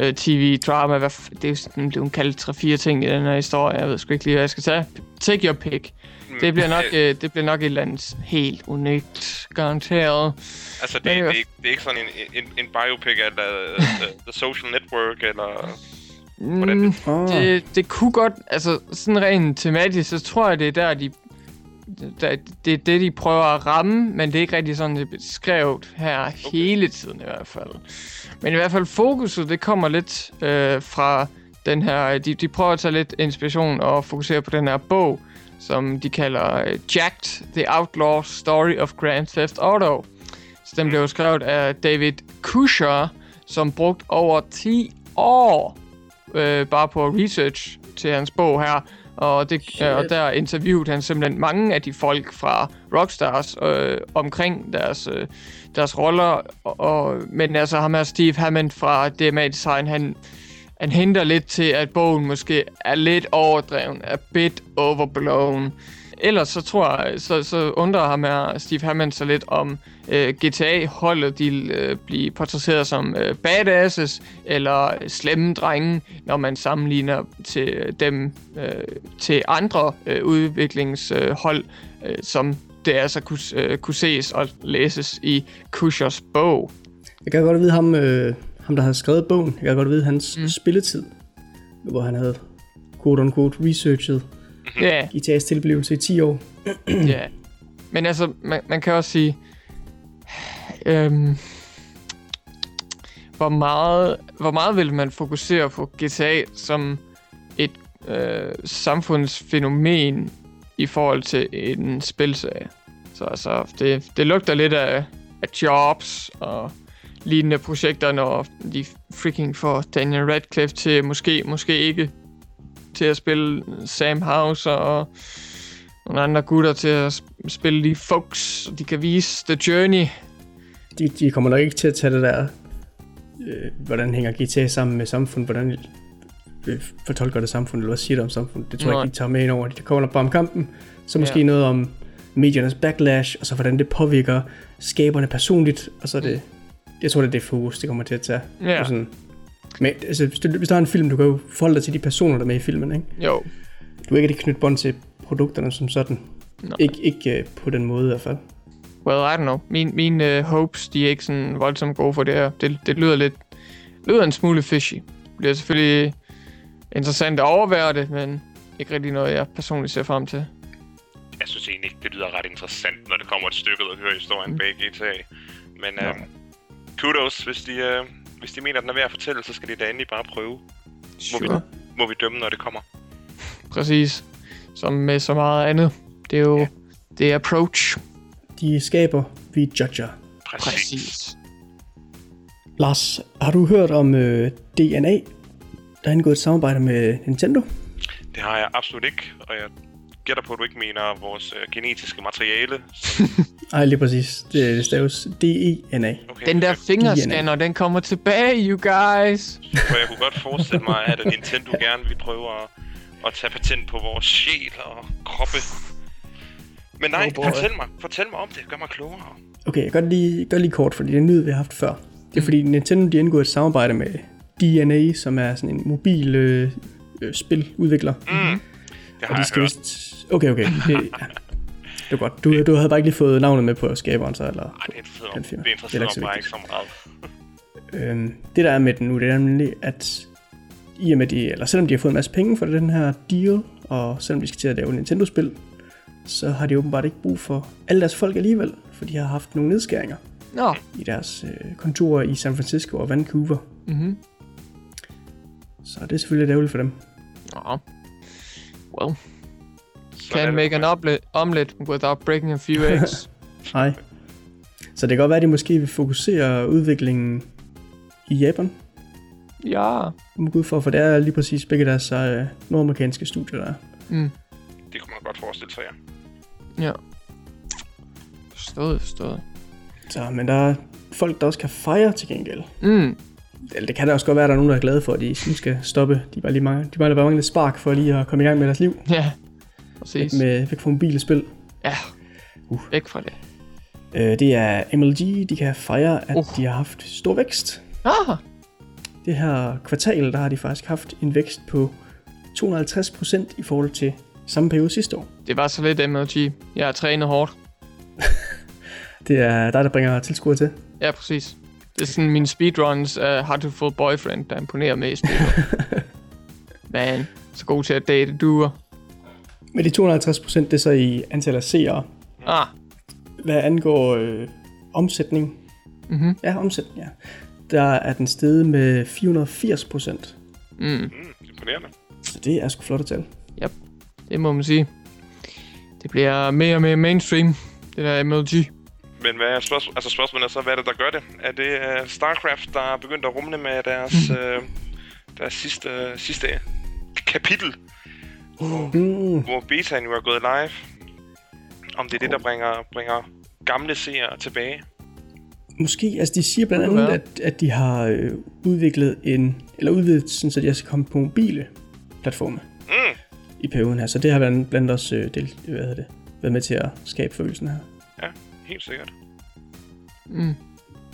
øh, tv, drama, hvad f- det er jo sådan, det jo kaldt 3-4 ting i den her historie. Jeg ved sgu ikke lige, hvad jeg skal tage. Take your pick. Det bliver nok, øh, det bliver nok et eller andet helt unikt, garanteret. Altså, det, det, er ikke, det er ikke sådan en, en, en biopic af The, the, the Social Network, eller... Hvordan Mm, Oh. det, det kunne godt, altså sådan rent tematisk, så tror jeg, det er der, de det er det, de prøver at ramme, men det er ikke rigtig sådan, det er beskrevet her okay. hele tiden i hvert fald. Men i hvert fald fokuset, det kommer lidt øh, fra den her, de, de prøver at tage lidt inspiration og fokusere på den her bog, som de kalder øh, Jacked, The Outlaw Story of Grand Theft Auto. Så den blev skrevet af David Kusher, som brugt over 10 år øh, bare på research til hans bog her. Og, det, øh, og der interviewede han simpelthen mange af de folk fra Rockstars øh, omkring deres, øh, deres roller. Og, og, men altså ham her Steve Hammond fra DMA Design, han, han henter lidt til, at bogen måske er lidt overdreven, er bit overblown. Ellers så tror jeg, så, så undrer ham her Steve Hammond sig lidt om øh, GTA-holdet, de øh, blive portrætteret som øh, badasses eller slemme drenge, når man sammenligner til dem øh, til andre øh, udviklingshold, øh, som det altså kunne, øh, kunne ses og læses i Kushers bog. Jeg kan godt vide ham, øh, ham der har skrevet bogen. Jeg kan godt vide hans mm. spilletid, hvor han havde quote unquote researchet Ja, GTA's tilblivelse i 10 år. ja. Men altså, man, man kan også sige, øhm, hvor meget, hvor meget vil man fokusere på GTA som et øh, samfundsfænomen i forhold til en spilserie? Så altså, det, det lugter lidt af, af jobs og lignende projekter, når de freaking får Daniel Radcliffe til måske, måske ikke til at spille Sam House og nogle andre gutter til at sp- spille de folks, de kan vise The Journey. De, de kommer nok ikke til at tage det der, øh, hvordan hænger GTA sammen med samfundet, hvordan øh, fortolker det samfundet, eller hvad siger det om samfundet. Det tror jeg Nej. ikke, de tager med ind over. Det kommer nok bare om kampen. Så måske Ja. noget om mediernes backlash, og så hvordan det påvirker skaberne personligt, og så er det, jeg tror det er det fokus, det kommer til at tage. Ja. Sådan, men altså, hvis, du, hvis der er en film, du kan jo forholde dig til de personer, der er med i filmen, ikke? Jo. Du er ikke rigtig knytte bånd til produkterne som sådan. Nej. Ikke, ikke øh, på den måde i hvert fald. Well, I don't know. Min, mine uh, hopes, de er ikke sådan voldsomt gode for det her. Det, det lyder lidt... lyder en smule fishy. Det bliver selvfølgelig interessant at overvære det, men ikke rigtig noget, jeg personligt ser frem til. Jeg synes egentlig ikke, det lyder ret interessant, når det kommer et stykke og hører historien bag GTA. Men øh, kudos, hvis de, øh, hvis de mener, den er værd at fortælle, så skal de da endelig bare prøve. Må, vi, Sure. må vi dømme, når det kommer. Præcis. Som med så meget andet. Det er jo... Ja. Det er approach. De skaber, vi judger. Præcis. Præcis. Lars, har du hørt om øh, DNA? Der er indgået et samarbejde med Nintendo. Det har jeg absolut ikke, og jeg gætter på, at du ikke mener vores øh, genetiske materiale. Så, Ej, lige præcis. Det, det staves D-E-N-A. okay, Den der fingerscanner, den kommer tilbage, you guys. For jeg kunne godt forestille mig, at Nintendo gerne vil prøve at, at tage patent på vores sjæl og kroppe. Men nej, Oh fortæl mig. Fortæl mig om det. Gør mig klogere. Okay, jeg gør det lige, gør det lige kort, fordi det er nyhed, vi har haft før. Det er fordi Nintendo de har indgået et samarbejde med DNA, som er sådan en mobil øh, øh, spiludvikler. Mm. Det har Og de jeg skal hørt. vist... Okay, okay. Det, det var godt. Du, du havde bare ikke lige fået navnet med på skaberen, så? Eller? Ej, det Den mig. firma. Det er interesserer ikke så mig bare ikke så meget. Øhm, det der er med den nu, det er nemlig, at i og med de, eller selvom de har fået en masse penge for den her deal, og selvom de skal til at lave Nintendo-spil, så har de åbenbart ikke brug for alle deres folk alligevel, for de har haft nogle nedskæringer Nå. i deres øh, kontorer i San Francisco og Vancouver. Mhm. Så det er selvfølgelig lidt for dem. Nå. Well, er can make an omelet, omelet without breaking a few eggs. Nej. Så det kan godt være, at de måske vil fokusere udviklingen i Japan. ja. Må gå ud for, for det er lige præcis begge deres øh, nordamerikanske studier, der er. Mm. Det kunne man godt forestille sig, ja. Ja. Forstået, forstået. Så, men der er folk, der også kan fejre til gengæld. Mm. Eller det kan da også godt være, at der er nogen, der er glade for, at de nu skal stoppe. De bare lige mange, de mangler bare mange spark for lige at komme i gang med deres liv. Ja. Præcis. Med, væk fra mobile spil. Ja. Uh. Væk fra det. Øh, det er MLG, de kan fejre, at Uh. de har haft stor vækst. Ah. Det her kvartal, der har de faktisk haft en vækst på 250% i forhold til samme periode sidste år. Det var så lidt MLG. Jeg har trænet hårdt. Det er dig, der bringer tilskuere til. Ja, præcis. Det er sådan min speedruns af How to Full Boyfriend, der imponerer mest. Man, så god til at date duer. Men de 250% det er så i antal af seere. Ah, Hvad angår øh, omsætning, mhm. ja, omsætning, ja, der er den steget med 480%. Mm, Mm, imponerende. Så det er sgu flotte tal. det må man sige. Det bliver mere og mere mainstream, det der MLG. Men hvad er spørgsmålet? Altså spørgsmålet er så, hvad er det, der gør det? Er det uh, StarCraft, der er begyndt at rumle med deres, uh, deres sidste, sidste kapitel, Mm, hvor betaen jo er gået live? Om det er det, der bringer, bringer gamle seere tilbage? måske, altså de siger blandt det andet, at, at de har øh, udviklet en, eller udvidet, sådan, så de også komme på mobile platforme Mm, i perioden her. Så det har blandt, blandt også øh, del, hvad hedder det, været med til at skabe følelsen her. ja, helt sikkert. Mm.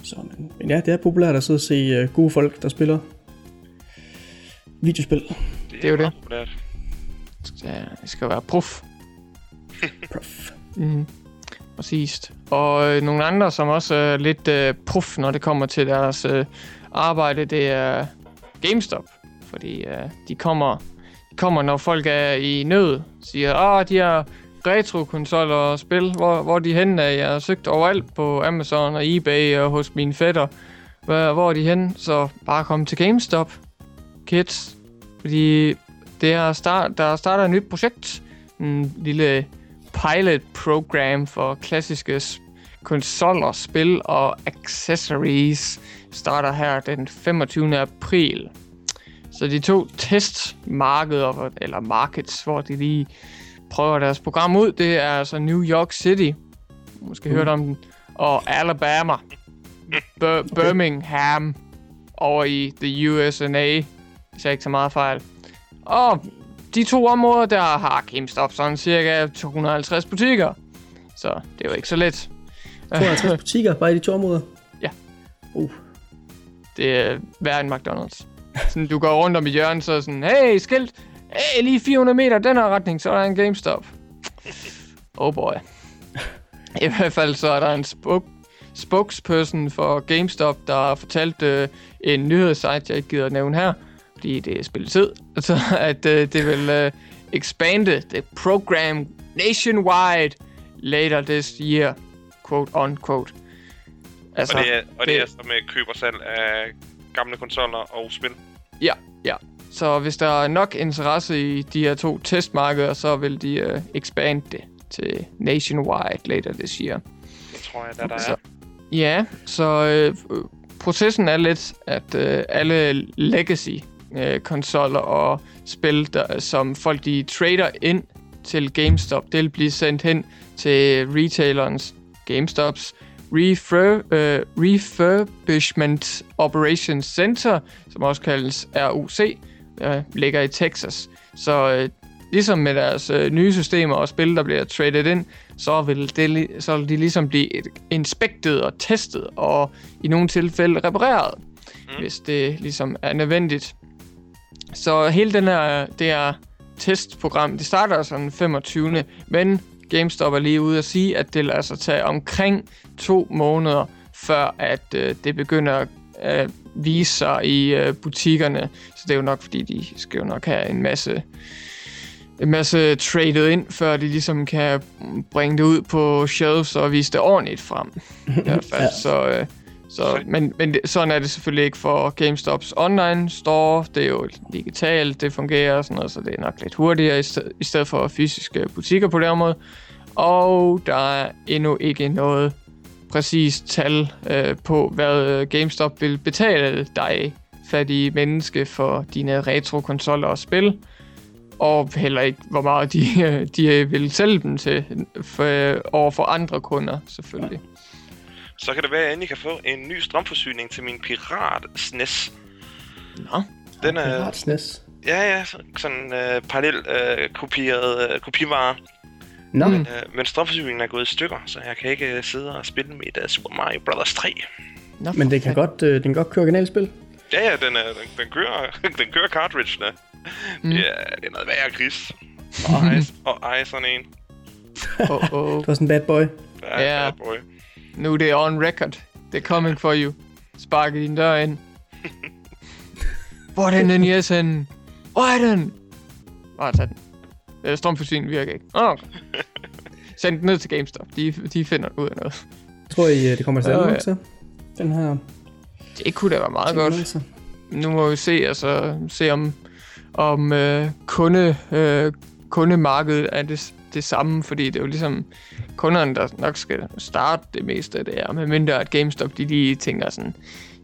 Så, men, men ja, det er populært at sidde og se øh, gode folk, der spiller videospil. Det er jo meget populært. Det skal være prof. Prof. Mm. Præcis. Og øh, nogle andre, som også er lidt øh, puff, når det kommer til deres øh, arbejde, det er GameStop. Fordi øh, de kommer, de kommer, når folk er i nød, siger, åh, de har retro-konsoller og spil, hvor, hvor er de henne? Jeg har søgt overalt på Amazon og eBay og hos mine fætter. Hvor, hvor er de henne? Så bare kom til GameStop, kids. Fordi det er start, der starter et nyt projekt. En lille pilot program for klassiske konsoller, spil og accessories starter her den 25. april. Så de to testmarkeder, eller markets, hvor de lige prøver deres program ud, det er altså New York City. Måske hørt om den. Og Alabama. Bir- Birmingham over i the USA, hvis jeg ikke så meget fejl. Og de to områder, der har GameStop sådan cirka 250 butikker. Så det er jo ikke så let. 250 butikker bare i de to områder. Ja. Uh, Det er værre end McDonald's. Sådan, du går rundt om i hjørnet, så sådan, hey, skilt, hey, lige 400 meter den her retning, så er der en GameStop. Oh boy. I hvert fald så er der en spok spokesperson for GameStop, der har fortalt øh, en nyhedssite, jeg ikke gider at nævne her, fordi det er spilletid, så at øh, det vil øh, expande the program nationwide later this year, quote unquote. Altså, og det er, og det, det- er så med køb og salg af gamle konsoller og spil. Ja, ja. Så hvis der er nok interesse i de her to testmarkeder, så vil de uh, expand det til nationwide later this year. Det tror jeg, der, der Så- er. Ja, så øh, øh, processen er lidt, at øh, alle legacy-konsoller og spil, der, som folk de trader ind til GameStop, det vil blive sendt hen til retailerens GameStops Refur, øh, Refurbishment Operations Center, som også kaldes RUC, øh, ligger i Texas. Så øh, ligesom med deres øh, nye systemer og spil, der bliver traded ind, så vil, det, så vil de ligesom blive et- inspektet og testet, og i nogle tilfælde repareret, mm. hvis det ligesom er nødvendigt. Så hele den her, det her testprogram, det starter altså den 25. Men GameStop er lige ude at sige, at det vil altså tage omkring to måneder, før at øh, det begynder at øh, vise sig i øh, butikkerne. Så det er jo nok, fordi de skal jo nok have en masse en masse traded ind, før de ligesom kan bringe det ud på shelves og vise det ordentligt frem. I hvert fald. Ja. Så, øh, så, men men det, sådan er det selvfølgelig ikke for GameStops online store. Det er jo digitalt, det fungerer og sådan noget, så det er nok lidt hurtigere i, sted, i stedet for fysiske butikker på den måde. Og der er endnu ikke noget præcist tal øh, på, hvad øh, GameStop vil betale dig, fattige menneske, for dine retro-konsoller og spil. Og heller ikke, hvor meget de, de vil sælge dem til for, øh, over for andre kunder, selvfølgelig. Så kan det være, at jeg endelig kan få en ny strømforsyning til min Pirat SNES. Nå, Den er, Pirat SNES. ja, ja, så- sådan øh, parallel øh, kopieret øh, kopivare. Nå, mm. Øh, men strømforsyningen er gået i stykker, så jeg kan ikke øh, sidde og spille mit uh, Super Mario Bros. 3. Nå men det kan godt, øh, den kan godt køre originalspil. Ja, ja, den, er, den, den kører, den kører cartridgene. Mm. Mm. Ja, det er noget værre gris. Og eje, og eje sådan en. Åh, åh. Du er sådan en bad boy. Ja, Ja. yeah. boy. Nu er det on record. Det er coming for you. Sparke din dør ind. Hvor er den NES henne? Hvor er den? Bare tag den. Øh, strømforsyningen virker ikke. Okay. Send den ned til GameStop. De, de finder ud af noget. Tror I, øh, det kommer til Ja, Danmark så? Den her... Det kunne da være meget godt. Nu må vi se, altså, se om, om øh, kunde, øh, kundemarkedet er det, det samme, fordi det er jo ligesom kunderne, der nok skal starte det meste af det her, medmindre at GameStop de lige tænker sådan,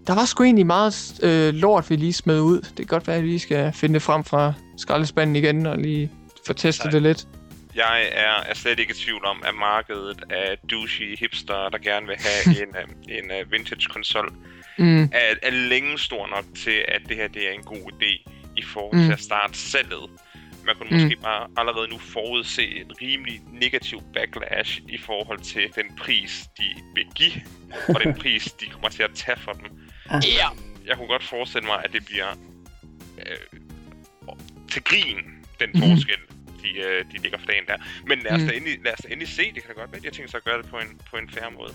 der var sgu egentlig meget øh, lort, vi lige smed ud. Det kan godt være, at vi lige skal finde det frem fra skraldespanden igen og lige få testet Nej. det lidt. Jeg er, er slet ikke i tvivl om, at markedet af douchey hipster, der gerne vil have en, øh, en uh, vintage-konsol, Mm, er, er længe stor nok til, at det her det er en god idé i forhold til Mm. at starte salget. Man kunne Mm. måske bare allerede nu forudse en rimelig negativ backlash i forhold til den pris, de vil give, og den pris, de kommer til at tage for dem. ja. Jeg kunne godt forestille mig, at det bliver øh, til grin, den Mhm. forskel, de, øh, de ligger for dagen der. Men lad os, Mm. da endelig, lad os da endelig se, det kan da godt være, at jeg tænker sig at gøre det på en, på en færre måde.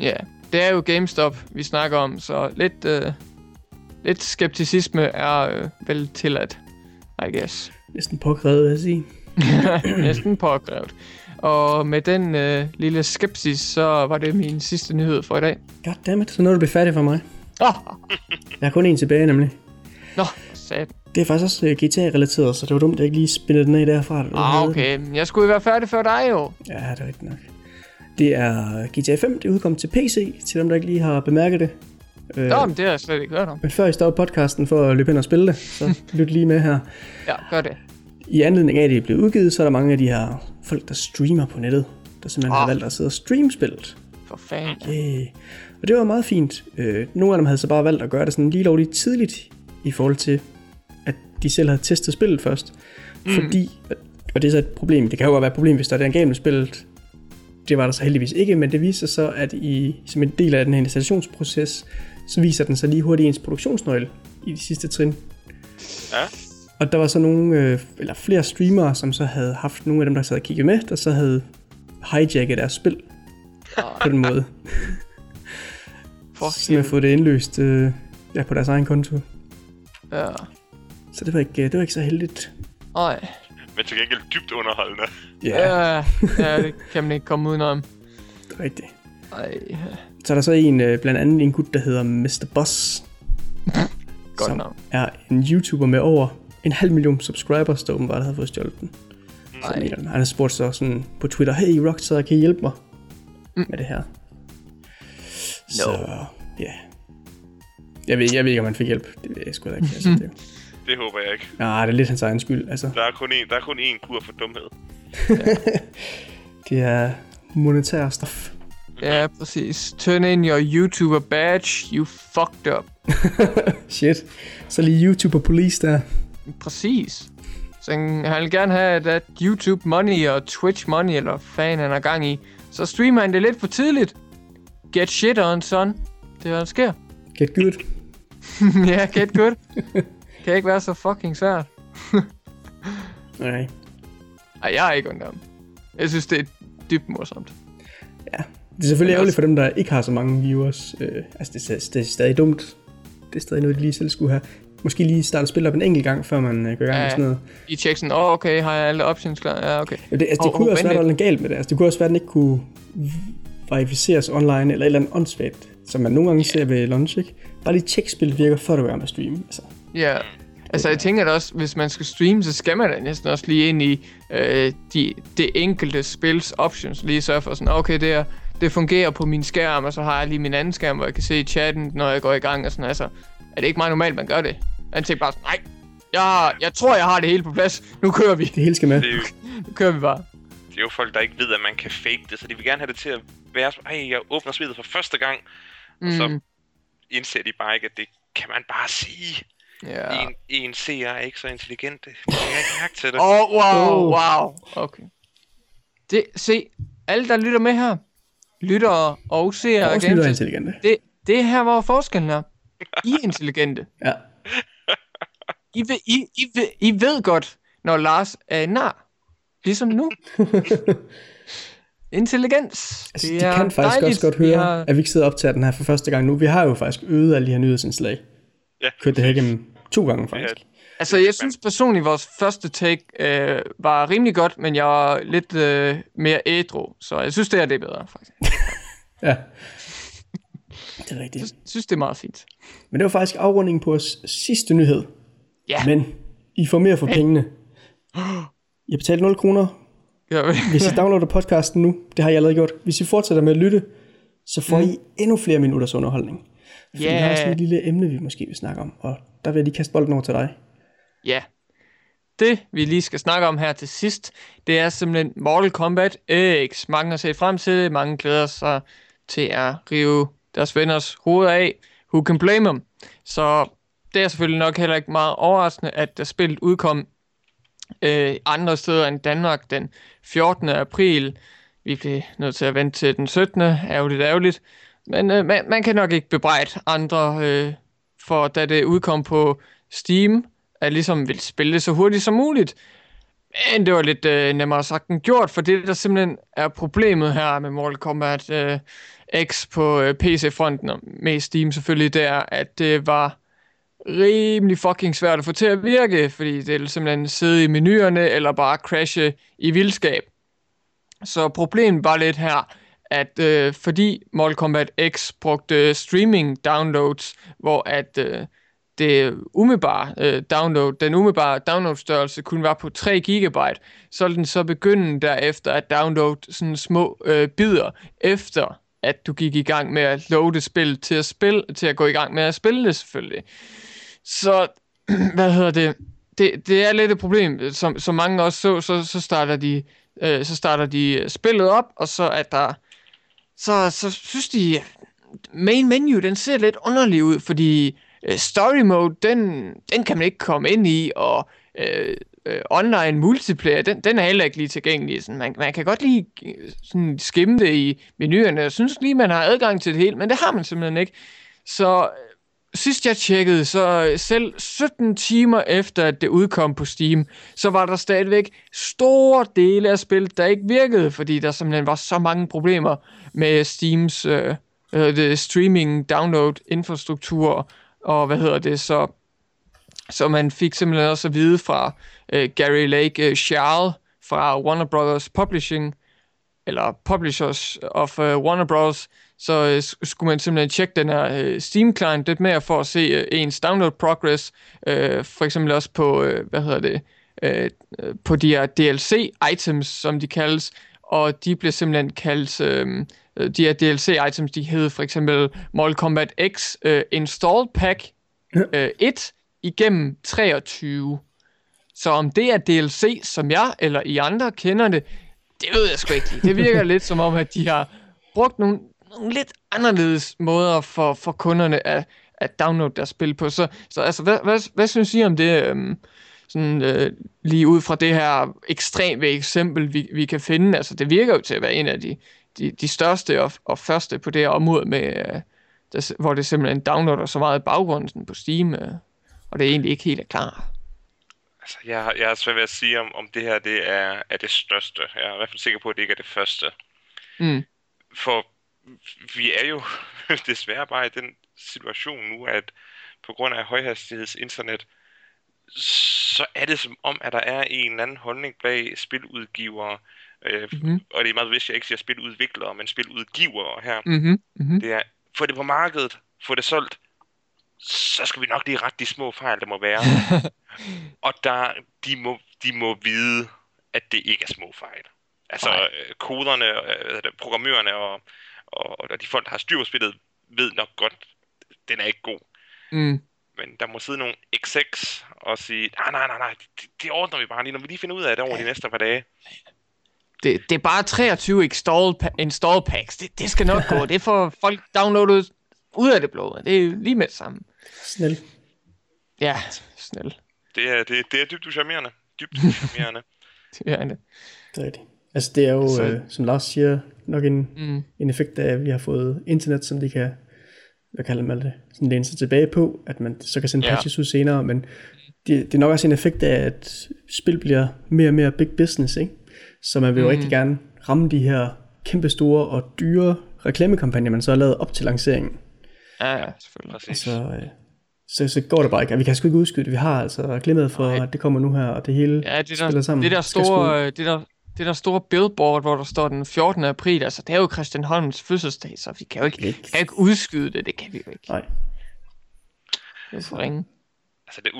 Ja, det er jo GameStop, vi snakker om, så lidt, øh, lidt skepticisme er øh, vel tilladt, I guess. Næsten påkrævet, vil jeg sige. Næsten påkrævet. Og med den øh, lille skepsis, så var det min sidste nyhed for i dag. Goddammit, så nåede du blive færdig for mig. Oh, Jeg har kun en tilbage, nemlig. nå, sat. Det er faktisk også uh, GTA-relateret, så det var dumt, at jeg ikke lige spillede den af derfra. Ah, den. okay. Jeg skulle jo være færdig før dig jo. Ja, det er rigtigt nok. Det er GTA 5, det udkommet til PC, til dem, der ikke lige har bemærket det. Øh, Nå, men det har jeg slet ikke hørt om. men før I stopper podcasten for at løbe hen og spille det, så lyt lige med her. Ja, gør det. I anledning af, at det er blevet udgivet, så er der mange af de her folk, der streamer på nettet, der simpelthen har Ah. valgt at sidde og streame spillet. For fanden. Yeah. Og det var meget fint. Øh, nogle af dem havde så bare valgt at gøre det sådan lige lovligt tidligt, i forhold til, at de selv havde testet spillet først. Mm. Fordi, og det er så et problem, det kan jo godt være et problem, hvis der er den game spillet, det var der så heldigvis ikke, men det viser sig så, at i, som en del af den her installationsproces, så viser den så lige hurtigt ens produktionsnøgle i de sidste trin. Ja. Og der var så nogle, øh, eller flere streamere, som så havde haft nogle af dem, der sad og kiggede med, der så havde hijacket deres spil på den måde. For Så man fået det indløst øh, ja, på deres egen konto. Ja. Så det var ikke, det var ikke så heldigt. Ej. Men til gengæld dybt underholdende. Ja. ja, det kan man ikke komme udenom. det er rigtigt. Ej, Så er der så en, øh, blandt andet en gut, der hedder Mr. Boss. godt som navn. er en YouTuber med over en halv million subscribers, der åbenbart havde fået stjålet den. Så han har spurgt så sådan på Twitter, hey Rockstar, kan I hjælpe mig Mm. med det her? Så, ja. Jeg ved, jeg ved ikke, om han fik hjælp. Det ved jeg sgu da ikke. Altså, det, Det håber jeg ikke. nej, det er lidt hans egen skyld. Altså, Der er kun én, der er kun én kur for dumhed. det er monetær stof. Ja, præcis. Turn in your YouTuber badge, you fucked up. Shit. Så lige YouTuber police der. Præcis. Så han han vil gerne have that YouTube money og Twitch money, eller fanden han har gang i. Så streamer han det lidt for tidligt. Get shit on, son. Det er, hvad der sker. Get good. ja, get good. kan ikke være så fucking svært. Nej. Ej, jeg er ikke undom. Jeg synes, det er dybt morsomt. Det er selvfølgelig ærgerligt også- for dem, der ikke har så mange viewers. Øh, altså, det er, det er stadig dumt. det er stadig noget, de lige selv skulle have. Måske lige starte spillet op en enkelt gang, før man øh, går i gang Ja, med sådan noget. I tjekker sådan, åh oh, okay, har jeg alle options klar? Ja, okay. Ja, det, altså, det Hov, kunne hov, også være, noget galt med det. Altså, det kunne også være, at den ikke kunne verificeres online, eller et eller andet åndssvagt, som man nogle gange ser ved launch, ikke? Bare lige tjek, spillet virker, før du er med at streame. Altså, Ja, altså jeg tænker da også, hvis man skal streame, så skal man da næsten også lige ind i øh, de, det enkelte spils options, lige sørge for sådan, okay, det, er, det fungerer på min skærm, og så har jeg lige min anden skærm, hvor jeg kan se chatten, når jeg går i gang, og sådan, altså, er det ikke meget normalt, man gør det? Man tænker bare nej, jeg, jeg tror, jeg har det hele på plads, nu kører vi, det hele skal med. Det er, jo, nu kører vi bare. det er jo folk, der ikke ved, at man kan fake det, så de vil gerne have det til at være sådan, hey, jeg åbner spillet for første gang, og så Mm, indser de bare ikke, at det kan man bare sige. ja. En, en seer er ikke så intelligent. Det jeg har ikke mærke til det. Åh, oh, wow, Oh. wow, okay. Det, se, alle der lytter med her, lytter og ser games, intelligente. det, det er her, hvor forskellen er. I er intelligente. Ja. I ved, I, I, ved, I ved godt, når Lars er en nar. Ligesom nu. Intelligens. Altså, de kan faktisk dejligt. også godt høre, har- at vi ikke sidder op til den her for første gang nu. Vi har jo faktisk øget alle de her nyhedsindslag. Ja, Kørt det her igennem to gange, faktisk. Altså, jeg synes personligt, vores første take øh, var rimelig godt, men jeg var lidt øh, mere ædru. Så jeg synes, det her det er bedre, faktisk. Ja. Det er rigtigt. Jeg synes, det er meget fint. Men det var faktisk afrundingen på vores sidste nyhed. Ja. Men I får mere for pengene. I har betalt 0 kroner, Ja, hvis I downloader podcasten nu. Det har I allerede gjort. Hvis I fortsætter med at lytte, så får I endnu flere minutters underholdning. Fordi vi har også et lille emne, vi måske vil snakke om. Og der vil jeg lige kaste bolden over til dig. Ja. Det, vi lige skal snakke om her til sidst, det er simpelthen Mortal Kombat X. Mange har set frem til det, mange glæder sig til at rive deres venners hoveder af. Who can blame them? Så det er selvfølgelig nok heller ikke meget overraskende, at der spillet udkom øh, andre steder end Danmark den 14. april. Vi blev nødt til at vente til den 17. Ærgerligt, ærgerligt. Men øh, man, man kan nok ikke bebrejde andre, øh, for da det udkom på Steam, at ligesom ville spille det så hurtigt som muligt. Men det var lidt øh, nemmere sagt end gjort, for det der simpelthen er problemet her med Mortal Kombat øh, X på øh, PC-fronten, og med Steam selvfølgelig, det er, at det var rimelig fucking svært at få til at virke, fordi det er simpelthen sidde i menuerne, eller bare crashe i vildskab. Så problemet var lidt her, at øh, fordi Mortal Kombat X brugte streaming downloads, hvor at øh, det umiddelbare øh, download, den umiddelbare downloadstørrelse kun var på 3 GB, så ville den så begynde derefter at downloade sådan små øh, bidder efter at du gik i gang med at loade spil til at spille til at gå i gang med at spille det selvfølgelig. Så hvad hedder det? Det, det er lidt et problem, som, som mange også så, så, så starter de øh, så starter de øh, spillet op, og så at der så, så synes de main menu, den ser lidt underlig ud, fordi øh, story mode, den, den kan man ikke komme ind i, og øh, øh, online multiplayer, den, den er heller ikke lige tilgængelig. Sådan, man, man kan godt lige sådan, skimme det i menuerne. Jeg synes lige, man har adgang til det hele, men det har man simpelthen ikke. Så sidst jeg tjekkede, så øh, selv 17 timer efter, at det udkom på Steam, så var der stadigvæk store dele af spillet, der ikke virkede, fordi der simpelthen var så mange problemer med Steams øh, øh, streaming, download, infrastruktur, og hvad hedder det, så, så man fik simpelthen også at vide fra øh, Gary Lake øh, Charles fra Warner Brothers Publishing, eller Publishers of øh, Warner Bros., så øh, skulle man simpelthen tjekke den her øh, Steam-client lidt mere for at se øh, ens download progress, øh, for eksempel også på, øh, hvad hedder det, øh, på de her DLC-items, som de kaldes, og de bliver simpelthen kaldt, øh, de her DLC-items, de hedder for eksempel Mortal Kombat X øh, Install Pack øh, 1 igennem 23. Så om det er DLC, som jeg eller I andre kender det, det ved jeg sgu ikke. Det virker lidt som om, at de har brugt nogle, nogle lidt anderledes måder for, for kunderne at, at downloade deres spil på. Så, så altså, hvad, hvad, hvad synes I om det, øhm, sådan, øh, lige ud fra det her ekstreme eksempel, vi, vi kan finde? Altså, det virker jo til at være en af de, de, de største og, og første på det her område, med, øh, der, hvor det simpelthen downloader så meget i baggrunden på Steam, øh, og det er egentlig ikke helt er klar. Altså, jeg, jeg har svært ved at sige, om, om det her det er, er det største. Jeg er i hvert fald sikker på, at det ikke er det første. Mm. For vi er jo desværre bare i den situation nu, at på grund af højhastigheds internet, så er det som om, at der er en eller anden holdning bag spiludgivere, øh, Mhm. og det er meget vist, at jeg ikke siger spiludviklere, men spiludgivere her. Mhm. Mhm. Det er, få det på markedet, få det solgt, så skal vi nok lige rette de små fejl, der må være. og der, de, må, de må vide, at det ikke er små fejl. Altså øh, koderne, øh, programmørerne og, og, og de folk, der har styr på spillet, ved nok godt, den er ikke god. Mm. Men der må sidde nogle execs og sige, nej, nej, nej, nej, det, det ordner vi bare lige, når vi lige finder ud af det over de næste par dage. Det, det er bare 23 install, install packs. Det, det skal nok gå. Det får folk downloadet ud af det blå. Det er lige med det samme. Snæl. Ja, snæl. Det er, det, det er dybt charmerende. Dybt charmerende. Det er det. Det er rigtigt. Altså det er jo, Så- øh, som Lars siger, nok en, Mm. en effekt af, at vi har fået internet, som de kan, hvad kalder man det, sådan læne sig tilbage på, at man så kan sende Ja. patches ud senere, men det, det er nok også en effekt af, at spil bliver mere og mere big business, ikke? Så man vil jo Mm. rigtig gerne ramme de her kæmpe store og dyre reklamekampagner, man så har lavet op til lanceringen. Ja, ja, selvfølgelig. Præcis. så, øh, så, så går det bare ikke. Og vi kan sgu ikke udskyde det. Vi har altså glemmet for, Nej. at det kommer nu her, og det hele Ja, det spiller der, sammen. det der store, øh, det der, det der store billboard, hvor der står den 14. april, altså det er jo Christian Holms fødselsdag, så vi kan jo ikke, Ikke. kan jo ikke udskyde det, det kan vi jo ikke. Nej. Det er for ringe. Altså, det,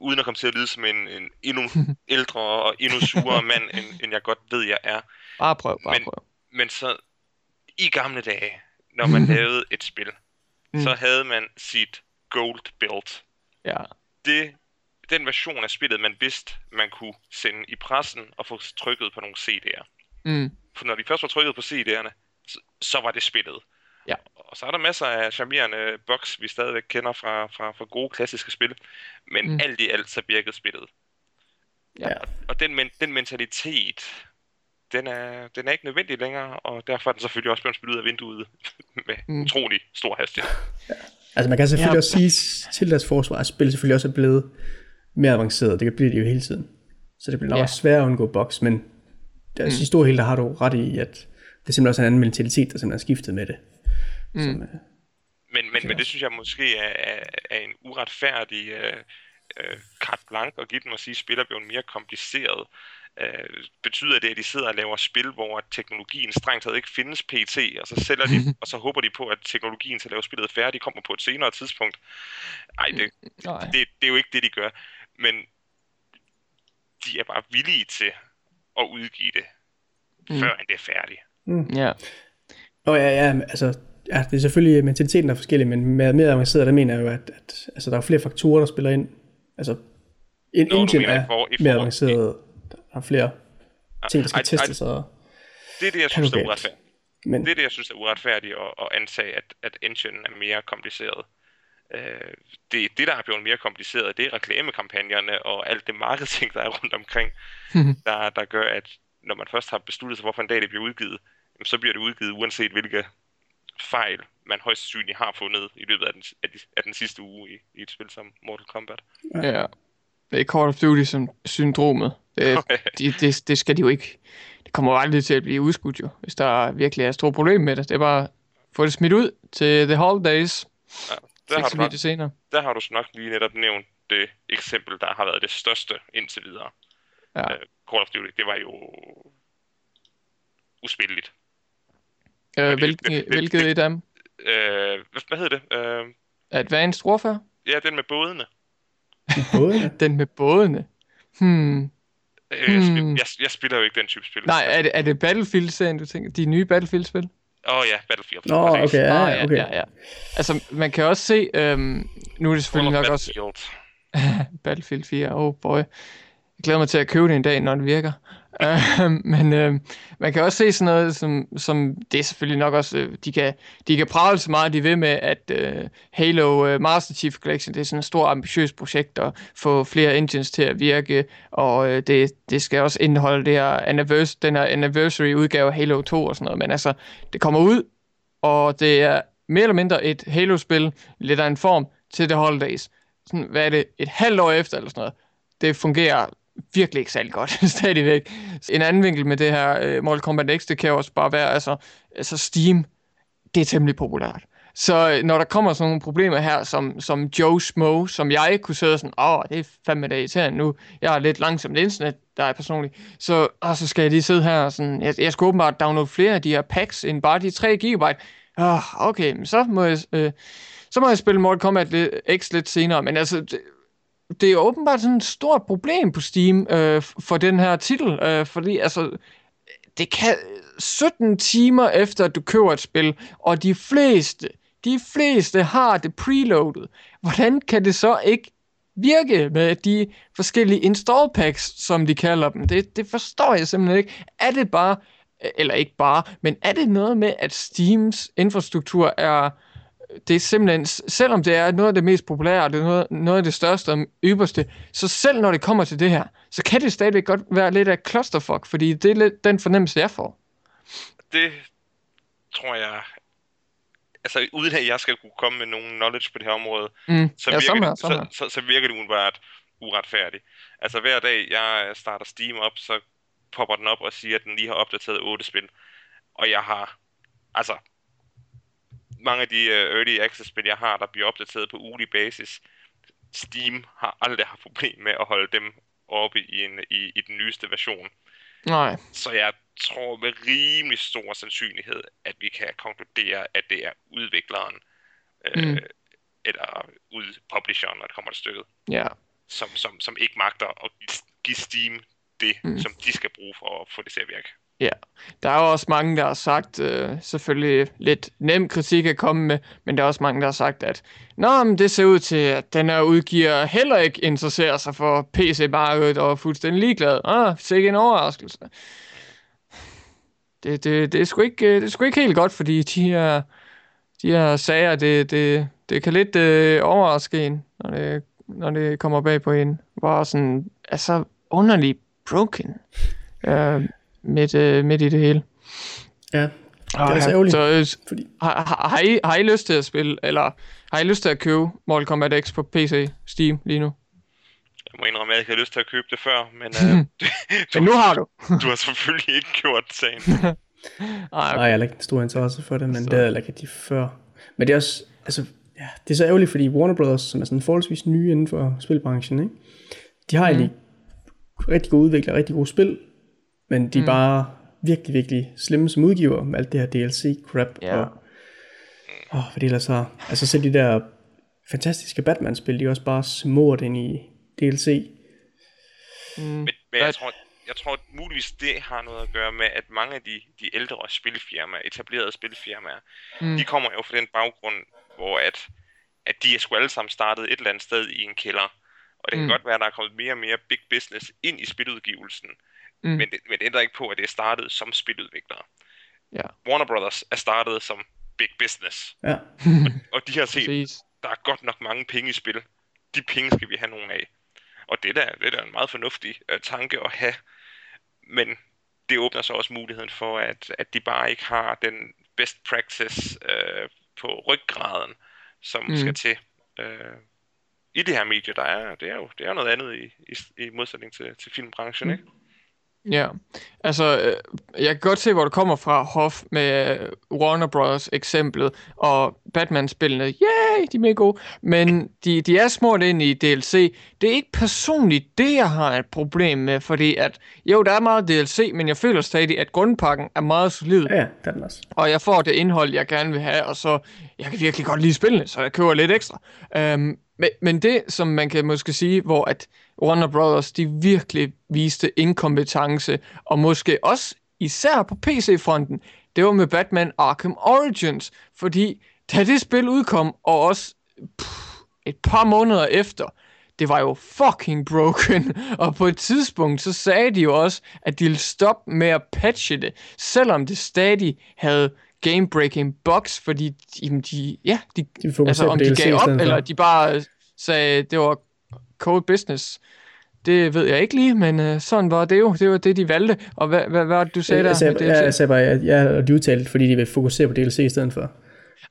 uden at komme til at lyde som en, en endnu ældre og endnu surere mand, end, end jeg godt ved, jeg er. Bare prøv, bare Men- prøv. Men så i gamle dage, når man lavede et spil, Mm. så havde man sit gold build. Ja. Det, den version af spillet, man vidste, man kunne sende i pressen og få trykket på nogle CD'er. Mm. For når de først var trykket på CD'erne, så, så var det spillet. Ja. Og så er der masser af charmerende bugs, vi stadigvæk kender fra, fra, fra gode klassiske spil. Men Mm. alt i alt, så virkede spillet. Ja. Og den, men, den mentalitet, den er, den er ikke nødvendig længere, og derfor er den selvfølgelig også blevet spillet ud af vinduet med Mm. utrolig stor hastighed. Altså man kan selvfølgelig Ja. også sige til deres forsvar, at spillet selvfølgelig også er blevet mere avanceret. Det bliver det jo hele tiden. Så det bliver nok Ja. også sværere at undgå boks, men der, mm. i store hele der har du ret i, at det simpelthen også er en anden mentalitet, der simpelthen er skiftet med det. Mm. Som, øh, Men, men, men det synes jeg måske er, er, er en uretfærdig øh, øh, carte blanche at give dem at sige, at spil er blevet mere kompliceret. Øh, betyder det, at de sidder og laver spil, hvor teknologien strengt taget ikke findes pt, og så sælger de, og så håber de på, at teknologien til at lave spillet færdigt kommer på et senere tidspunkt. Nej, det, Nej. det, det er jo ikke det, de gør. Men de er bare villige til at udgive det, Mm. mm. før end det er færdigt. Ja. Nå ja, ja, altså, ja, det er selvfølgelig, mentaliteten er forskellig, men med mere avanceret, der mener jeg jo, at, at altså, der er flere faktorer, der spiller ind. Altså, en Nå, engine mener er for- mere avanceret, der er flere ting, der skal Ej, ej, testes, og, Det er det, jeg synes er uretfærdigt. men Det er det, jeg synes er uretfærdigt at, at antage, at, at engine er mere kompliceret. Øh, det, det, der er blevet mere kompliceret, det er reklamekampagnerne og alt det marketing, der er rundt omkring, der, der gør, at når man først har besluttet sig, hvorfor en dag det bliver udgivet, så bliver det udgivet uanset hvilke fejl man højst sandsynligt har fundet i løbet af den, af, de, af den sidste uge i, i et spil som Mortal Kombat. Ja. Det er Call of Duty som syndromet. Det, det, det, det skal de jo ikke. Det kommer jo aldrig til at blive udskudt jo, hvis der virkelig er et stort problem med det. Det er bare at få det smidt ud til The Holidays. Der har, du nok, senere. der har du så nok lige netop nævnt det eksempel, der har været det største indtil videre. Ja. Øh, Call of Duty, det var jo uspilleligt. Øh, det- hvilket, det- det- hvilket det- et af dem? Øh, hvad, hvad hedder det? Øh, Advanced Warfare? ja, den med bådene. både, Den med bådene. Hmm. Øh, jeg, Hmm. jeg, jeg spiller jo ikke den type spil. Nej, er det, er det Battlefield-serien, du tænker? De nye Battlefield-spil? Åh oh, ja, Battlefield. Nå, præcis. okay, ja, Ah, okay. ja, ja. Altså, man kan også se, øhm, nu er det Call selvfølgelig of nok også Battlefield. Battlefield 4, oh boy. Jeg glæder mig til at købe det en dag, når det virker. Uh, men uh, man kan også se sådan noget, som, som det er selvfølgelig nok også, uh, de kan, de kan prale så meget, de vil med, at uh, Halo uh, Master Chief Collection, det er sådan et stort ambitiøst projekt at få flere engines til at virke, og uh, det, det skal også indeholde det her anniversary, den her anniversary udgave af Halo 2 og sådan noget, men altså, det kommer ud, og det er mere eller mindre et Halo-spil, lidt af en form, til The Holidays. Sådan, hvad er det, et halvt år efter eller sådan noget. Det fungerer virkelig ikke særlig godt, stadigvæk. En anden vinkel med det her uh, Mortal Kombat X, det kan jo også bare være, altså, altså Steam, det er temmelig populært. Så øh, når der kommer sådan nogle problemer her, som, som Joe Smo, som jeg kunne sidde sådan, åh, det er fandme da irriterende nu, jeg har lidt langsomt internet, der er personligt, så, og så skal jeg lige sidde her og sådan, jeg, jeg skal åbenbart downloade flere af de her packs, end bare de 3 GB. Oh, okay, men så må jeg, øh, så må jeg spille Mortal Kombat X lidt senere, men altså, det, er åbenbart sådan et stort problem på Steam øh, for den her titel, øh, fordi altså, det kan 17 timer efter, at du køber et spil, og de fleste, de fleste har det preloaded. Hvordan kan det så ikke virke med de forskellige install packs, som de kalder dem? Det, det forstår jeg simpelthen ikke. Er det bare, eller ikke bare, men er det noget med, at Steams infrastruktur er det er simpelthen, selvom det er noget af det mest populære, det er noget, noget af det største og ypperste, så selv når det kommer til det her, så kan det stadigvæk godt være lidt af clusterfuck, fordi det er lidt den fornemmelse, jeg får. Det tror jeg, altså uden at jeg skal kunne komme med nogen knowledge på det her område, Mm. så, ja, virker, her, så, så, så virker det udenbart uretfærdigt. Altså hver dag, jeg starter Steam op, så popper den op og siger, at den lige har opdateret 8 spil. Og jeg har, altså, mange af de uh, early access spil, jeg har, der bliver opdateret på ugelig basis. Steam har aldrig haft problem med at holde dem oppe i, en, i, i den nyeste version. Nej, Så jeg tror med rimelig stor sandsynlighed, at vi kan konkludere, at det er udvikleren, øh, Mm. eller ud publisheren, når det kommer til stykket, ja. som, som, som ikke magter at give- Steam det, mm. som de skal bruge for at få det til at virke. Ja, der er jo også mange, der har sagt, øh, selvfølgelig lidt nem kritik at komme med, men der er også mange, der har sagt, at Nå, men det ser ud til, at den her udgiver heller ikke interesserer sig for PC-markedet og er fuldstændig ligeglad. Ah, sikke en overraskelse. Det, det, det, er sgu ikke, øh, det er sgu ikke helt godt, fordi de her, de her sager, det, det, det kan lidt øh, overraske en, når det, når det kommer bag på en. Hvor sådan, altså underligt broken. Øh, midt, øh, midt i det hele. Ja, det er altså ærgerligt, Så øh, fordi har, har, har, I, har I lyst til at spille, eller har I lyst til at købe Mortal Kombat X på PC, Steam lige nu? Jeg må indrømme, at jeg ikke har lyst til at købe det før, men øh, du, Men nu har du. du har selvfølgelig ikke gjort sagen. Ej, Nej, okay. jeg har ikke en stor interesse for det, men Så- det havde jeg ikke de før. Men det er også, altså, ja, det er så ærgerligt, fordi Warner Brothers, som er sådan forholdsvis nye inden for spilbranchen, ikke? de har egentlig rigtig gode udviklere, rigtig gode spil, men de er Mm. bare virkelig, virkelig slemme som udgiver med alt det her DLC-crap, Ja. og åh, hvad det ellers har. Altså selv de der fantastiske Batman-spil, de er også bare smurt ind i DLC. Mm, Men, men jeg tror, jeg tror at muligvis det har noget at gøre med, at mange af de, de ældre spilfirmaer, etablerede spilfirmaer, Mm. de kommer jo fra den baggrund, hvor at, at de er sgu alle sammen startet et eller andet sted i en kælder. Og det kan mm. godt være, at der er kommet mere og mere big business ind i spiludgivelsen. Mm. Men, det, men det ændrer ikke på, at det er startet som spiludviklere. Ja. Warner Brothers er startet som big business. Ja, Og de har set, Præcis. der er godt nok mange penge i spil. De penge skal vi have nogle af. Og det er da, det er da en meget fornuftig uh, tanke at have. Men det åbner så også muligheden for, at, at de bare ikke har den best practice uh, på ryggraden, som Mm. skal til uh, i det her medie. Der er, det er jo det er noget andet i, i, i modsætning til, til filmbranchen, Mm. ikke? Ja, altså, øh, jeg kan godt se, hvor det kommer fra, Hoff, med øh, Warner Bros. eksemplet, og Batman-spillene, yay, de er mega gode, men de, de er smurt ind i DLC. Det er ikke personligt det, jeg har et problem med, fordi at, jo, der er meget DLC, men jeg føler stadig, at grundpakken er meget solid, ja, den også. og jeg får det indhold, jeg gerne vil have, og så, jeg kan virkelig godt lide spillene, så jeg køber lidt ekstra. Øhm, men, men det, som man kan måske sige, hvor at Warner Brothers, de virkelig viste inkompetence, og måske også især på PC-fronten, det var med Batman Arkham Origins, fordi da det spil udkom, og også pff, et par måneder efter, det var jo fucking broken, og på et tidspunkt, så sagde de jo også, at de ville stoppe med at patche det, selvom det stadig havde game-breaking bugs, fordi de, de ja, de, De altså om de gav op, eller de bare sagde, det var cold business. Det ved jeg ikke lige, men øh, sådan var det jo. Det var det, de valgte. Og hvad, hvad, hvad du sagde der? jeg, sagde, med jeg, jeg sagde bare, at jeg har udtalt, fordi de vil fokusere på DLC i stedet for.